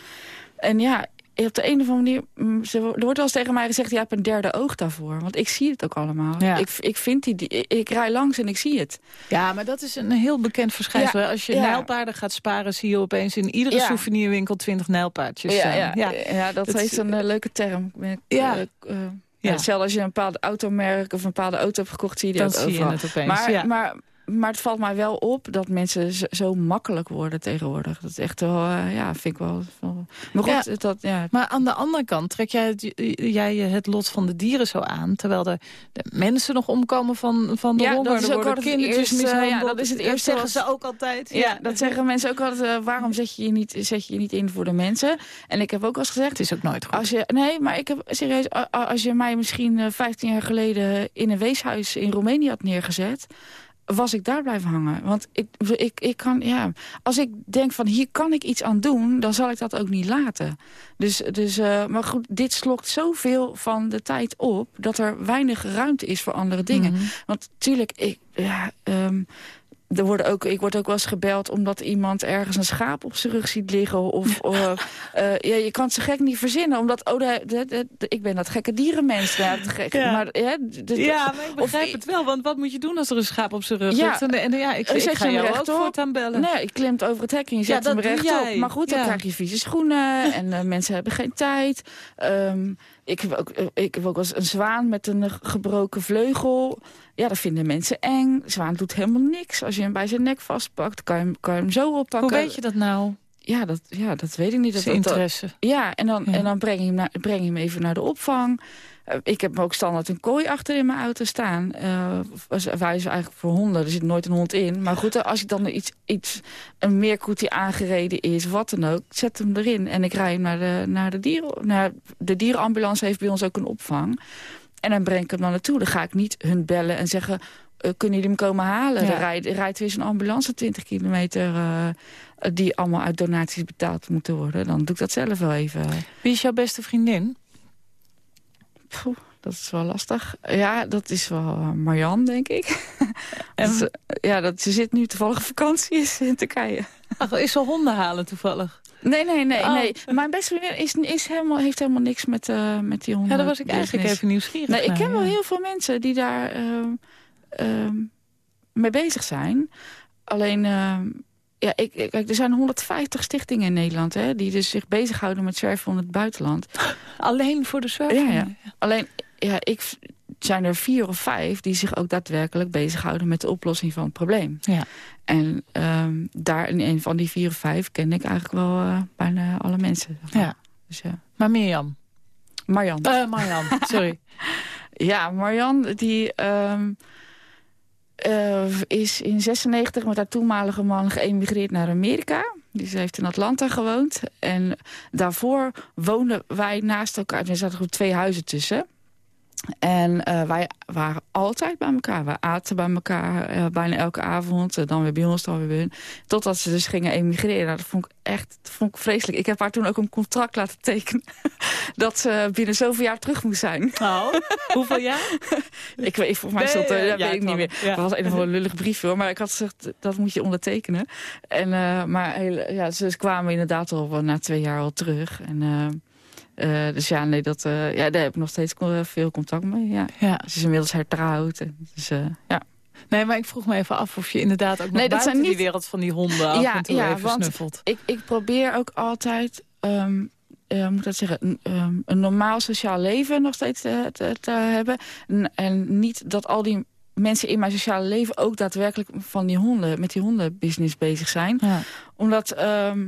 En ja, op de een of andere manier... mm, ze- Er wordt wel eens tegen mij gezegd... je hebt een derde oog daarvoor. Want ik zie het ook allemaal. Ja. Ik, ik, vind die, die- ik, ik rij langs en ik zie het. Ja, maar dat is een heel bekend verschijnsel. Ja. Als je ja. nijlpaarden gaat sparen... zie je opeens in iedere souvenirwinkel twintig nijlpaardjes ja, ja, ja. dat, Dat heeft is- een eh, leuke term. Ja. eh, eh, Ja. ja. Hetzelfde als je een bepaald automerk of een bepaalde auto hebt gekocht... zie je die Dan ook zie je overal. het opeens. Maar, ja. maar, maar het valt mij wel op dat mensen zo, makkelijk worden tegenwoordig. Dat is echt wel, eh, ja, vind ik wel... wel- maar goed, Ja. dat, ja, Maar aan de andere kant trek jij het, jij het lot van de dieren zo aan... terwijl de, de mensen nog omkomen van, van de Ja, honger. dat is Er ook kindertjes eerste, ja, mishandeld. dat is het Dat eerste zeggen ze ook altijd. ja, dat zeggen mensen ook altijd. eh, waarom zet je je, niet, zet je je niet in voor de mensen? En ik heb ook al eens gezegd... Het is ook nooit goed. Als je, nee, maar ik heb serieus, als je mij misschien eh, 15 jaar geleden in een weeshuis in Roemenië had neergezet, was ik daar blijven hangen. Want ik, ik, ik kan, ja, als ik denk van hier kan ik iets aan doen, dan zal ik dat ook niet laten. Dus, dus uh, maar goed, dit slokt zoveel van de tijd op dat er weinig ruimte is voor andere dingen. Mhm. Want tuurlijk, ik, ja, um, er worden ook, ik word ook wel eens gebeld omdat iemand ergens een schaap op zijn rug ziet liggen. Of, uh, uh, ja, je kan het zo gek niet verzinnen. Omdat, oh, de, de, ik ben dat gekke dierenmens. Ja, gek, ja. Maar, ja, ja, maar ik begrijp of, het wel. Want wat moet je doen als er een schaap op zijn rug ja, ligt? En, en, ja, ik, ik, ik ga jou ook voortaan bellen. Nee, ik klimt over het hek en je zet ja, hem rechtop. Maar goed, dan krijg je vieze schoenen. en uh, mensen hebben geen tijd. Um, ik heb, ook, ik heb ook wel een zwaan met een gebroken vleugel. Ja, dat vinden mensen eng. Zwaan doet helemaal niks. Als je hem bij zijn nek vastpakt, kan je kan je hem zo oppakken. Hoe weet je dat nou? Ja, dat, ja, dat weet ik niet. Dat, interesse. Dat, ja, en dan, ja. en dan breng, je hem naar, breng je hem even naar de opvang. Uh, ik heb ook standaard een kooi achter in mijn auto staan. Uh, wij zijn eigenlijk voor honden, er zit nooit een hond in. Maar goed, als ik dan iets, iets een meerkoet die aangereden is, wat dan ook, zet hem erin. En ik rij hem naar de, naar de dieren. Naar, de dierenambulance heeft bij ons ook een opvang. En dan breng ik hem dan naartoe. Dan ga ik niet hun bellen en zeggen... Uh, kunnen jullie hem komen halen? Ja. Er rijdt, rijdt weer zo'n ambulance 20 kilometer... Uh, die allemaal uit donaties betaald moeten worden. Dan doe ik dat zelf wel even. Wie is jouw beste vriendin? Poeh, dat is wel lastig. Ja, dat is wel uh, Marjan, denk ik. En... dat, ja, dat, ze zit nu toevallig op vakantie is in Turkije. Ach, is ze honden halen toevallig? Nee, nee, nee. Oh. nee. Mijn beste vriendin is, is helemaal, heeft helemaal niks met, uh, met die honden. Ja, daar was ik eigenlijk even nieuwsgierig Nee, ik ken wel heel veel mensen die daar uh, mee bezig zijn. Alleen, uh, ja, ik, kijk, er zijn 150 stichtingen in Nederland... Hè, die dus zich bezighouden met zwerven in het buitenland. Alleen voor de zwerven? Ja, ja. Alleen, ja, ik zijn er vier of vijf die zich ook daadwerkelijk bezighouden... met de oplossing van het probleem. Ja. En um, daar in een van die vier of vijf ken ik eigenlijk wel uh, bijna alle mensen. Ja. Dus, ja. Maar Mirjam? Marjan. Uh, Marjan, sorry. ja, Marjan, die... Um, uh, is in 96 met haar toenmalige man geëmigreerd naar Amerika. Dus ze heeft in Atlanta gewoond. En daarvoor woonden wij naast elkaar. Er zaten goed twee huizen tussen. En uh, wij waren altijd bij elkaar. We aten bij elkaar uh, bijna elke avond. Dan weer bij ons, dan weer bij hun. Totdat ze dus gingen emigreren. Nou, dat vond ik echt dat vond ik vreselijk. Ik heb haar toen ook een contract laten tekenen. dat ze binnen zoveel jaar terug moest zijn. Oh, hoeveel jaar? ik weet, volgens mij stond dat weet ik niet meer. Ja. Het was een of andere lullig brief hoor. Maar ik had gezegd, dat moet je ondertekenen. En, uh, maar heel, ja, ze kwamen inderdaad al na twee jaar al terug. En... uh, Eh, dus ja, nee, dat, eh, ja, daar heb ik nog steeds eh, veel contact mee. Ja. Ja. Ze is inmiddels hertrouwd. en Dus, eh, ja. Nee, maar ik vroeg me even af of je inderdaad ook nog Nee, dat buiten zijn die niet- wereld van die honden af Ja, en toe ja, even want- snuffelt. Ik, ik probeer ook altijd, ehm, hoe moet dat zeggen, een, ehm, een normaal sociaal leven nog steeds te, te, te hebben. En, en niet dat al die mensen in mijn sociale leven ook daadwerkelijk van die honden, met die hondenbusiness bezig zijn. Ja. Omdat, ehm,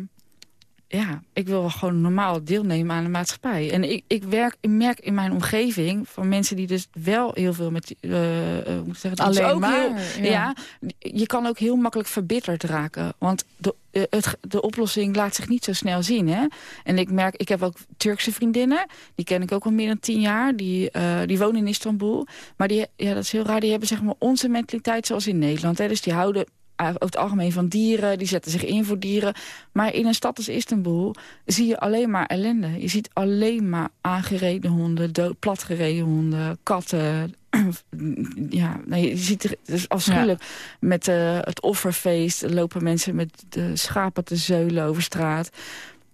ja, ik wil gewoon normaal deelnemen aan de maatschappij. En ik, ik, werk, ik merk in mijn omgeving van mensen die dus wel heel veel met... hoe moet zeggen, Alleen ook maar, heel- ja. ja, je kan ook heel makkelijk verbitterd raken. Want de, eh, het, de oplossing laat zich niet zo snel zien. Hè? En ik merk, ik heb ook Turkse vriendinnen. Die ken ik ook al meer dan tien jaar. Die, die wonen in Istanbul. Maar die, ja, dat is heel raar. Die hebben zeg maar onze mentaliteit zoals in Nederland. Hè? Dus die houden over het algemeen van dieren. Die zetten zich in voor dieren. Maar in een stad als Istanbul zie je alleen maar ellende. Je ziet alleen maar aangereden honden, dood, platgereden honden, katten. ja, nee, je ziet er, het is afschuwelijk. Met eh, het offerfeest lopen mensen met de schapen te zeulen over straat.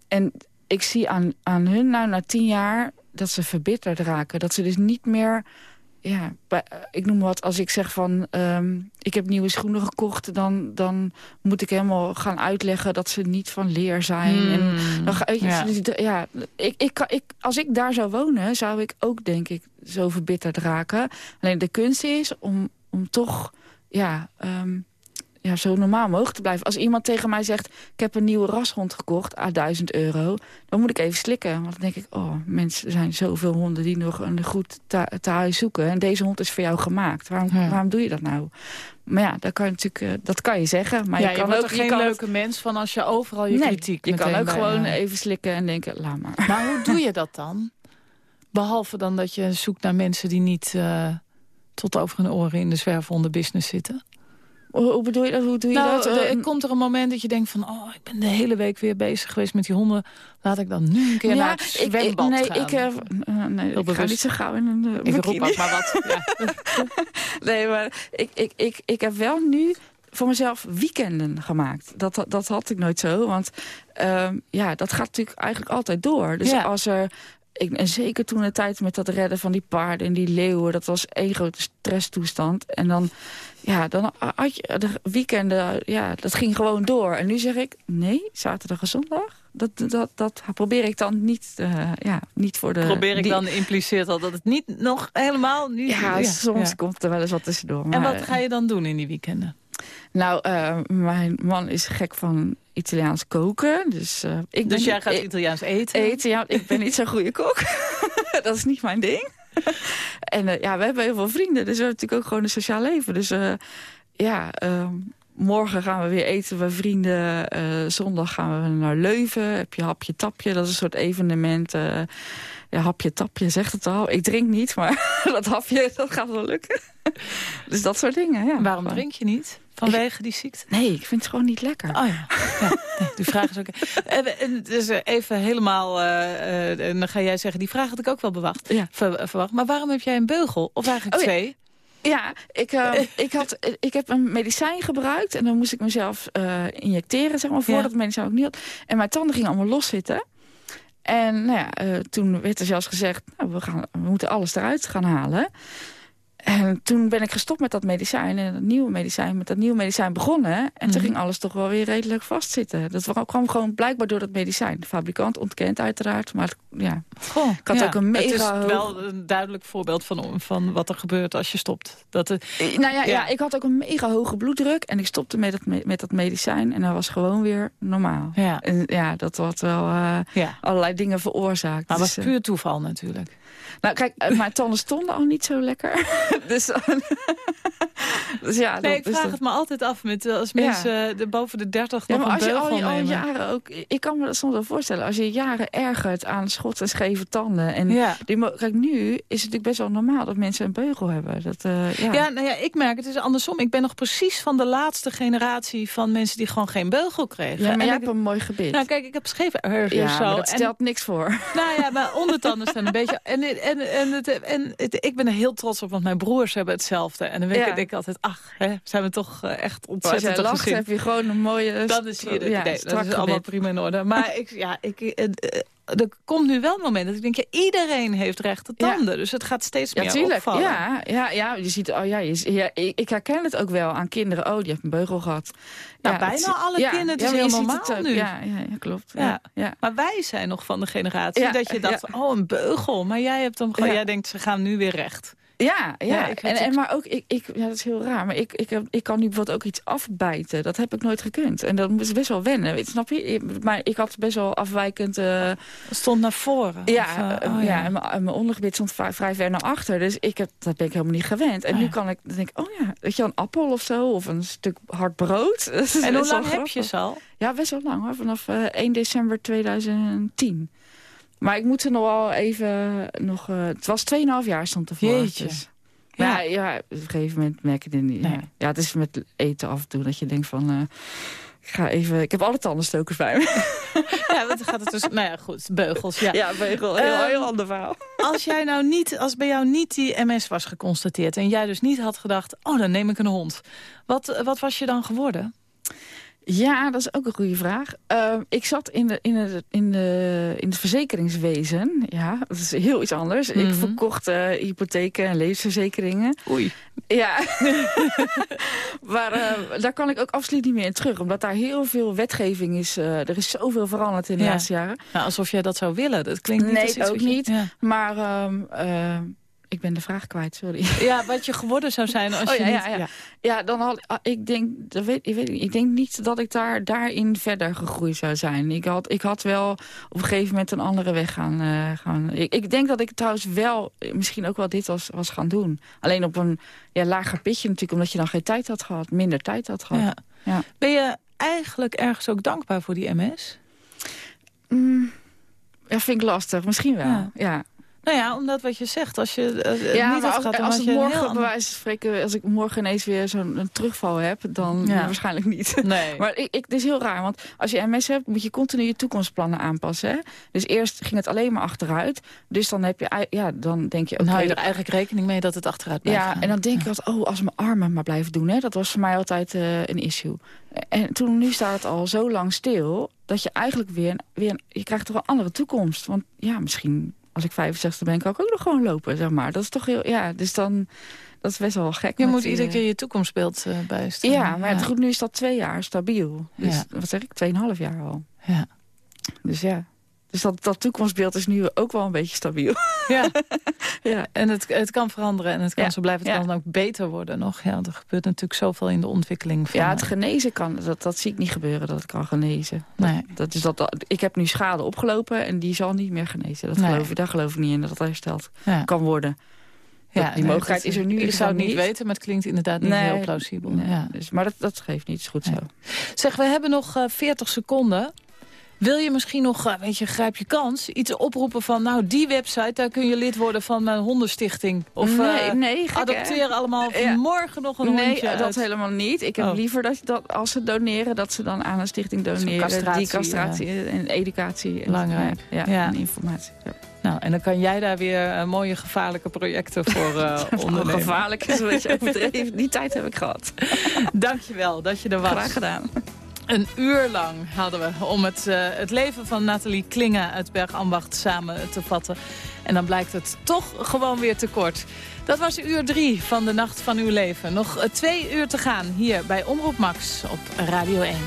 En ik zie aan, aan hun, nou, na tien jaar, dat ze verbitterd raken. Dat ze dus niet meer... Ja, eh, ik noem wat, als ik zeg van... ehm, ik heb nieuwe schoenen gekocht... Dan, dan moet ik helemaal gaan uitleggen dat ze niet van leer zijn. En Mm. dan ga, ik- Ja. ja. ik, ik, kan- ik, als ik daar zou wonen, zou ik ook, denk ik, zo verbitterd raken. Alleen de kunst is om, om toch ja, ehm, ja, zo normaal mogelijk te blijven. Als iemand tegen mij zegt, ik heb een nieuwe rashond gekocht, à 1000 euro... dan moet ik even slikken. Want dan denk ik, oh, mensen, er zijn zoveel honden die nog een goed tehuis zoeken. En deze hond is voor jou gemaakt. Waarom, Ja. waarom doe je dat nou? Maar ja, dat kan je natuurlijk, eh, dat kan je zeggen. Maar ja, je kan ook geen kan leuke mens van als je overal je Nee, kritiek je kan ook bij gewoon even slikken en denken, laat maar. Maar hoe doe je dat dan? Behalve dan dat je zoekt naar mensen die niet eh, tot over hun oren in de zwerfhondenbusiness zitten. Hoe, bedoel je dat? Hoe doe je Nou, dat? er Eh, komt er een moment dat je denkt van... oh, ik ben de hele week weer bezig geweest met die honden. Laat ik dan nu een keer naar het zwembad nee, gaan. Ik, eh, eh, nee, ik ga bewust. niet zo gauw in een uh, Ik roep maar wat. Ja. Nee, maar ik, ik, ik, ik heb wel nu voor mezelf weekenden gemaakt. Dat, dat, dat had ik nooit zo, want ehm, ja, dat gaat natuurlijk eigenlijk altijd door. Dus Ja. als er... Ik, en zeker toen de tijd met dat redden van die paarden en die leeuwen... dat was één grote stresstoestand. En dan, ja, dan had je de weekenden, ja, dat ging gewoon door. En nu zeg ik, nee, zaterdag en zondag... Dat, dat, dat probeer ik dan niet, eh, ja, niet voor de... Probeer ik die- dan impliceert al dat het niet nog helemaal... Niet, Ja, soms ja. komt er wel eens wat tussendoor. En maar, wat ga je dan doen in die weekenden? Nou, eh, mijn man is gek van Italiaans koken. Dus, eh, ik ben Dus jij niet- gaat Italiaans eten? eten. Ja, ik ben niet zo'n goede kok. dat is niet mijn ding. en eh, ja, we hebben heel veel vrienden. Dus we hebben natuurlijk ook gewoon een sociaal leven. Dus eh, ja, eh, morgen gaan we weer eten bij vrienden. Zondag gaan we naar Leuven. Heb je hapje tapje. Dat is een soort evenement. ja, hapje tapje zegt het al. Ik drink niet, maar dat hapje, dat gaat wel lukken. dus dat soort dingen, ja. Waarom drink je niet? Vanwege die ziekte? Nee, ik vind het gewoon niet lekker. Oh ja, ja nee, die vraag is ook... En, dus even helemaal... eh, en dan ga jij zeggen, die vraag had ik ook wel bewacht, Ja. ver- verwacht. Maar waarom heb jij een beugel? Of eigenlijk Oh twee? Ja, ik, eh, ik, had, ik heb een medicijn gebruikt. En dan moest ik mezelf injecteren, zeg maar, voordat Ja. het medicijn ook niet had. En mijn tanden gingen allemaal loszitten. En nou ja, toen werd er zelfs gezegd... Nou, we, gaan, we moeten alles eruit gaan halen. En toen ben ik gestopt met dat medicijn. En dat nieuwe medicijn, met dat nieuwe medicijn begonnen. En toen Mhm. ging alles toch wel weer redelijk vastzitten. Dat wa- kwam gewoon blijkbaar door dat medicijn. De fabrikant ontkent uiteraard. Maar ja, Goh, ik had ook een mega... Het is hoog- wel een duidelijk voorbeeld van, van wat er gebeurt als je stopt. Dat het, Nou ja, ja. Ja. ik had ook een mega hoge bloeddruk. En ik stopte met, het, me- met dat medicijn. En dat was gewoon weer normaal. ja, En ja, dat had wel eh, allerlei dingen veroorzaakt. Maar Dus, was eh, puur toeval natuurlijk. Nou, kijk, eh, mijn tanden stonden al niet zo lekker. dus, dus ja, Nee, ik vraag dat- het me altijd af met eh, als mensen de, boven de 30 Ja, nog maar als je al, al jaren ook... Ik kan me dat soms wel voorstellen. Als je jaren ergert aan schot en scheve tanden. En Ja. die, kijk, nu is het natuurlijk best wel normaal dat mensen een beugel hebben. Dat, eh, ja. Ja, nou ja, ik merk het is andersom. Ik ben nog precies van de laatste generatie van mensen die gewoon geen beugel kregen. Ja, maar En jij ik- hebt een mooi gebit. Nou, kijk, ik heb scheefheuvel ja, zo. dat en- stelt niks voor. Nou ja, mijn ondertanden staan een beetje... En, en, en, het, en het, ik ben er heel trots op, want mijn broers hebben hetzelfde. En dan denk, Ja. ik- denk ik altijd, ach, hè, zijn we toch eh, echt Maar als ontzettend jij lacht, heb je gewoon een mooie... Dan is hier de, ja, nee, dat is allemaal prima in orde. Maar ik, ja, ik, eh, eh, er komt nu wel een moment dat ik denk... Ja, iedereen heeft rechte Ja. tanden. Dus het gaat steeds Ja, meer tuurlijk. opvallen. Ja, ja, ja, je ziet, oh ja, je, ja ik, ik herken het ook wel aan kinderen. Oh, die heeft een beugel gehad. Nou, bijna het- alle kinderen, het is heel normaal het nu. Ja, ja, klopt. Ja. Maar wij zijn nog van de generatie dat je dacht, oh, een beugel. Maar jij hebt hem gewoon, Ja. jij denkt, ze gaan nu weer recht. Ja, ja. Ja, ik en, maar ook, ik, ik, ja, dat is heel raar, maar ik, ik, ik kan nu bijvoorbeeld ook iets afbijten. Dat heb ik nooit gekund. En dat is best wel wennen, snap je? Maar ik had best wel afwijkend... eh, Stond naar voren. ja, Of, eh, eh, oh, ja. en mijn, ondergebit stond vrij, vrij ver naar achter. Dus ik heb, dat ben ik helemaal niet gewend. En Oh, nu kan ik, dan denk ik, oh ja, weet je, een appel of zo. Of een stuk hard brood. En hoe lang heb je ze al? Ja, best wel lang hoor. Vanaf eh, 1 december 2010. Maar ik moet er nog wel even... Nog, eh, het was 2,5 jaar stond ervoor. Jeetje. Dus. Ja. Ja. ja, op een gegeven moment merk je het niet. Nee. Ja. het is met eten af en toe dat je denkt van... eh, ik ga even... Ik heb alle tandenstokers bij me. Ja, want dan gaat het dus... Nou ja, goed, beugels, ja. Ja, beugel. Heel, Ehm, heel ander verhaal. Als, jij nou niet, als bij jou niet die MS was geconstateerd... en jij dus niet had gedacht, oh, dan neem ik een hond. Wat, wat was je dan geworden? Ja, dat is ook een goede vraag. Ehm, ik zat in, de, in, het, in, de, in het verzekeringswezen. Ja, dat is heel iets anders. Mhm. Ik verkocht eh, hypotheken en levensverzekeringen. Oei. Ja, maar eh, daar kan ik ook absoluut niet meer in terug. Omdat daar heel veel wetgeving is. eh, er is zoveel veranderd in de Ja. laatste jaren. Nou, alsof jij dat zou willen. Dat klinkt niet Nee, als iets ook je- niet. Ja. Maar ehm, eh, ik ben de vraag kwijt, sorry. ja, wat je geworden zou zijn als Oh, je ja, niet... ja, ja. Ja, dan had ah, ik denk, dat weet, ik weet ik denk niet dat ik daar daarin verder gegroeid zou zijn. Ik had, ik had wel op een gegeven moment een andere weg gaan. eh, gaan. Ik, ik denk dat ik trouwens wel eh, misschien ook wel dit was, was gaan doen. Alleen op een ja, lager pitje natuurlijk, omdat je dan geen tijd had gehad, minder tijd had gehad. Ja. Ja. Ben je eigenlijk ergens ook dankbaar voor die MS? Mm, ja, vind ik lastig. Misschien wel. Ja. Nou ja, omdat wat je zegt, als je eh, Ja, niet als, dan als je morgen, heel bij ander- wijze van spreken, als ik morgen ineens weer zo'n terugval heb, dan Ja. waarschijnlijk niet. Nee. Maar ik, ik, het is heel raar, want als je MS hebt, moet je continu je toekomstplannen aanpassen. Hè? Dus eerst ging het alleen maar achteruit. Dus dan, heb je, ja, dan denk je, Dan oké, hou je er eigenlijk rekening mee dat het achteruit blijft ja, gaan. en dan denk je dat, oh, als mijn armen maar blijven doen. Hè? Dat was voor mij altijd eh, een issue. En toen, nu staat het al zo lang stil, dat je eigenlijk weer, weer je krijgt toch een andere toekomst. Want ja, misschien als ik 65 ben, kan ik ook nog gewoon lopen, zeg maar. Dat is toch heel, ja, dus dan, dat is best wel gek. Je moet die, iedere eh, keer je toekomstbeeld eh bijstellen. Ja, maar het goed, nu is dat twee jaar stabiel. Dus Ja. wat zeg ik, tweeënhalf jaar al. Ja. Dus ja. Dus dat, dat toekomstbeeld is nu ook wel een beetje stabiel. Ja. ja. En het, het kan veranderen en het kan Ja. zo blijven. Het Ja. kan ook beter worden nog. Ja, er gebeurt natuurlijk zoveel in de ontwikkeling van... ja, het genezen kan, dat, dat zie ik niet gebeuren, dat het kan genezen. Nee. Dat is dat, dat- ik heb nu schade opgelopen en die zal niet meer genezen. Dat Nee. geloof ik, daar geloof ik niet in, dat dat hersteld ja. kan worden. Ja, die nee, mogelijkheid is er nu Ik zou het niet niet. weten, maar het klinkt inderdaad niet heel plausibel. Nee, Ja. dus, maar dat, dat geeft niet, is goed zo. Zeg, we hebben nog eh, 40 seconden. Wil je misschien nog, eh, weet je, grijp je kans, iets oproepen van... nou, die website, daar kun je lid worden van mijn hondenstichting. Of nee, eh, nee, gek, hè? adopteer allemaal Ja. morgen nog een nee, hondje dat uit. helemaal niet. Ik heb Oh. liever dat, dat als ze doneren, dat ze dan aan een stichting doneren. castratie, die castratie en educatie. En, Belangrijk. Ja, Ja. en informatie. Ja. Nou, en dan kan jij daar weer eh, mooie gevaarlijke projecten voor eh Oh, ondernemen. gevaarlijk is een beetje overdreven. Die tijd heb ik gehad. Dankjewel dat je er was. Graag gedaan. Een uur lang hadden we om het, eh, het leven van Nathalie Klinge uit Bergambacht samen te vatten. En dan blijkt het toch gewoon weer te kort. Dat was uur drie van de Nacht van Uw Leven. Nog eh, twee uur te gaan hier bij Omroep Max op Radio 1.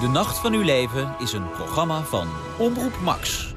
De Nacht van Uw Leven is een programma van Omroep Max.